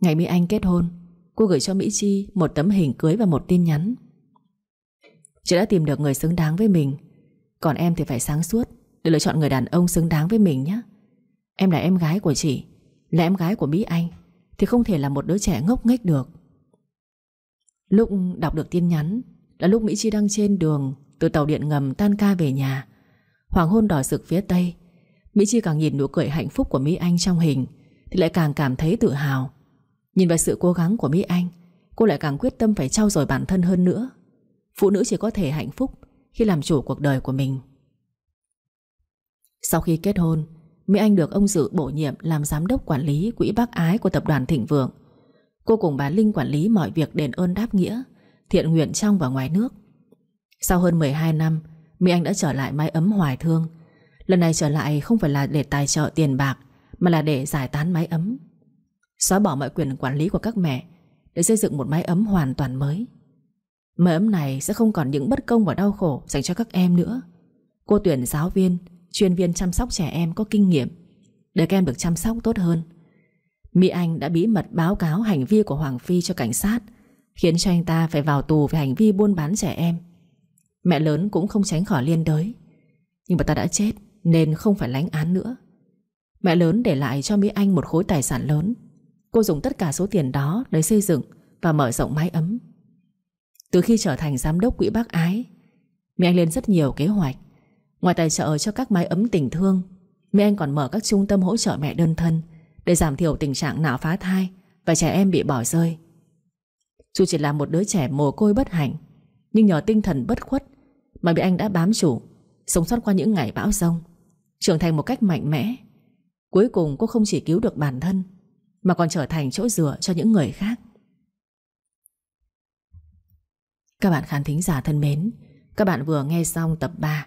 Ngày Mỹ Anh kết hôn, Cô gửi cho Mỹ Chi một tấm hình cưới và một tin nhắn. Chị đã tìm được người xứng đáng với mình. Còn em thì phải sáng suốt Để lựa chọn người đàn ông xứng đáng với mình nhé. Em là em gái của chị, Là em gái của Mỹ Anh. Thì không thể là một đứa trẻ ngốc nghếch được. Lúc đọc được tin nhắn, Là lúc Mỹ Chi đang trên đường Từ tàu điện ngầm tan ca về nhà. Hoàng hôn đỏ rực phía tây. Mỹ Chi càng nhìn nụ cười hạnh phúc của Mỹ Anh trong hình, Thì lại càng cảm thấy tự hào. Nhìn vào sự cố gắng của Mỹ Anh, Cô lại càng quyết tâm phải trau dồi bản thân hơn nữa. Phụ nữ chỉ có thể hạnh phúc Khi làm chủ cuộc đời của mình. Sau khi kết hôn Mỹ Anh được ông Dự bổ nhiệm Làm giám đốc quản lý quỹ bác ái của tập đoàn Thịnh Vượng. Cô cùng bà Linh quản lý mọi việc đền ơn đáp nghĩa, Thiện nguyện trong và ngoài nước. Sau hơn 12 năm, Mỹ Anh đã trở lại mái ấm hoài thương. Lần này trở lại không phải là để tài trợ tiền bạc, Mà là để giải tán mái ấm. Xóa bỏ mọi quyền quản lý của các mẹ, Để xây dựng một mái ấm hoàn toàn mới. Mái ấm này sẽ không còn những bất công và đau khổ Dành cho các em nữa. Cô tuyển giáo viên Chuyên viên chăm sóc trẻ em có kinh nghiệm. Để các em được chăm sóc tốt hơn. Mỹ Anh đã bí mật báo cáo hành vi của Hoàng Phi cho cảnh sát, Khiến cho anh ta phải vào tù về hành vi buôn bán trẻ em. Mẹ lớn cũng không tránh khỏi liên đới. Nhưng bà ta đã chết, Nên không phải lánh án nữa. Mẹ lớn để lại cho Mỹ Anh một khối tài sản lớn. Cô dùng tất cả số tiền đó Để xây dựng và mở rộng mái ấm. Từ khi trở thành giám đốc quỹ bác ái, Mỹ Anh lên rất nhiều kế hoạch. Ngoài tài trợ cho các mái ấm tình thương Mỹ Anh còn mở các trung tâm hỗ trợ mẹ đơn thân để giảm thiểu tình trạng não phá thai Và trẻ em bị bỏ rơi. Dù chỉ là một đứa trẻ mồ côi bất hạnh, Nhưng nhờ tinh thần bất khuất Mà mẹ anh đã bám chủ Sống sót qua những ngày bão rông Trưởng thành một cách mạnh mẽ. Cuối cùng cô không chỉ cứu được bản thân Mà còn trở thành chỗ dựa cho những người khác. Các bạn khán thính giả thân mến, Các bạn vừa nghe xong tập 3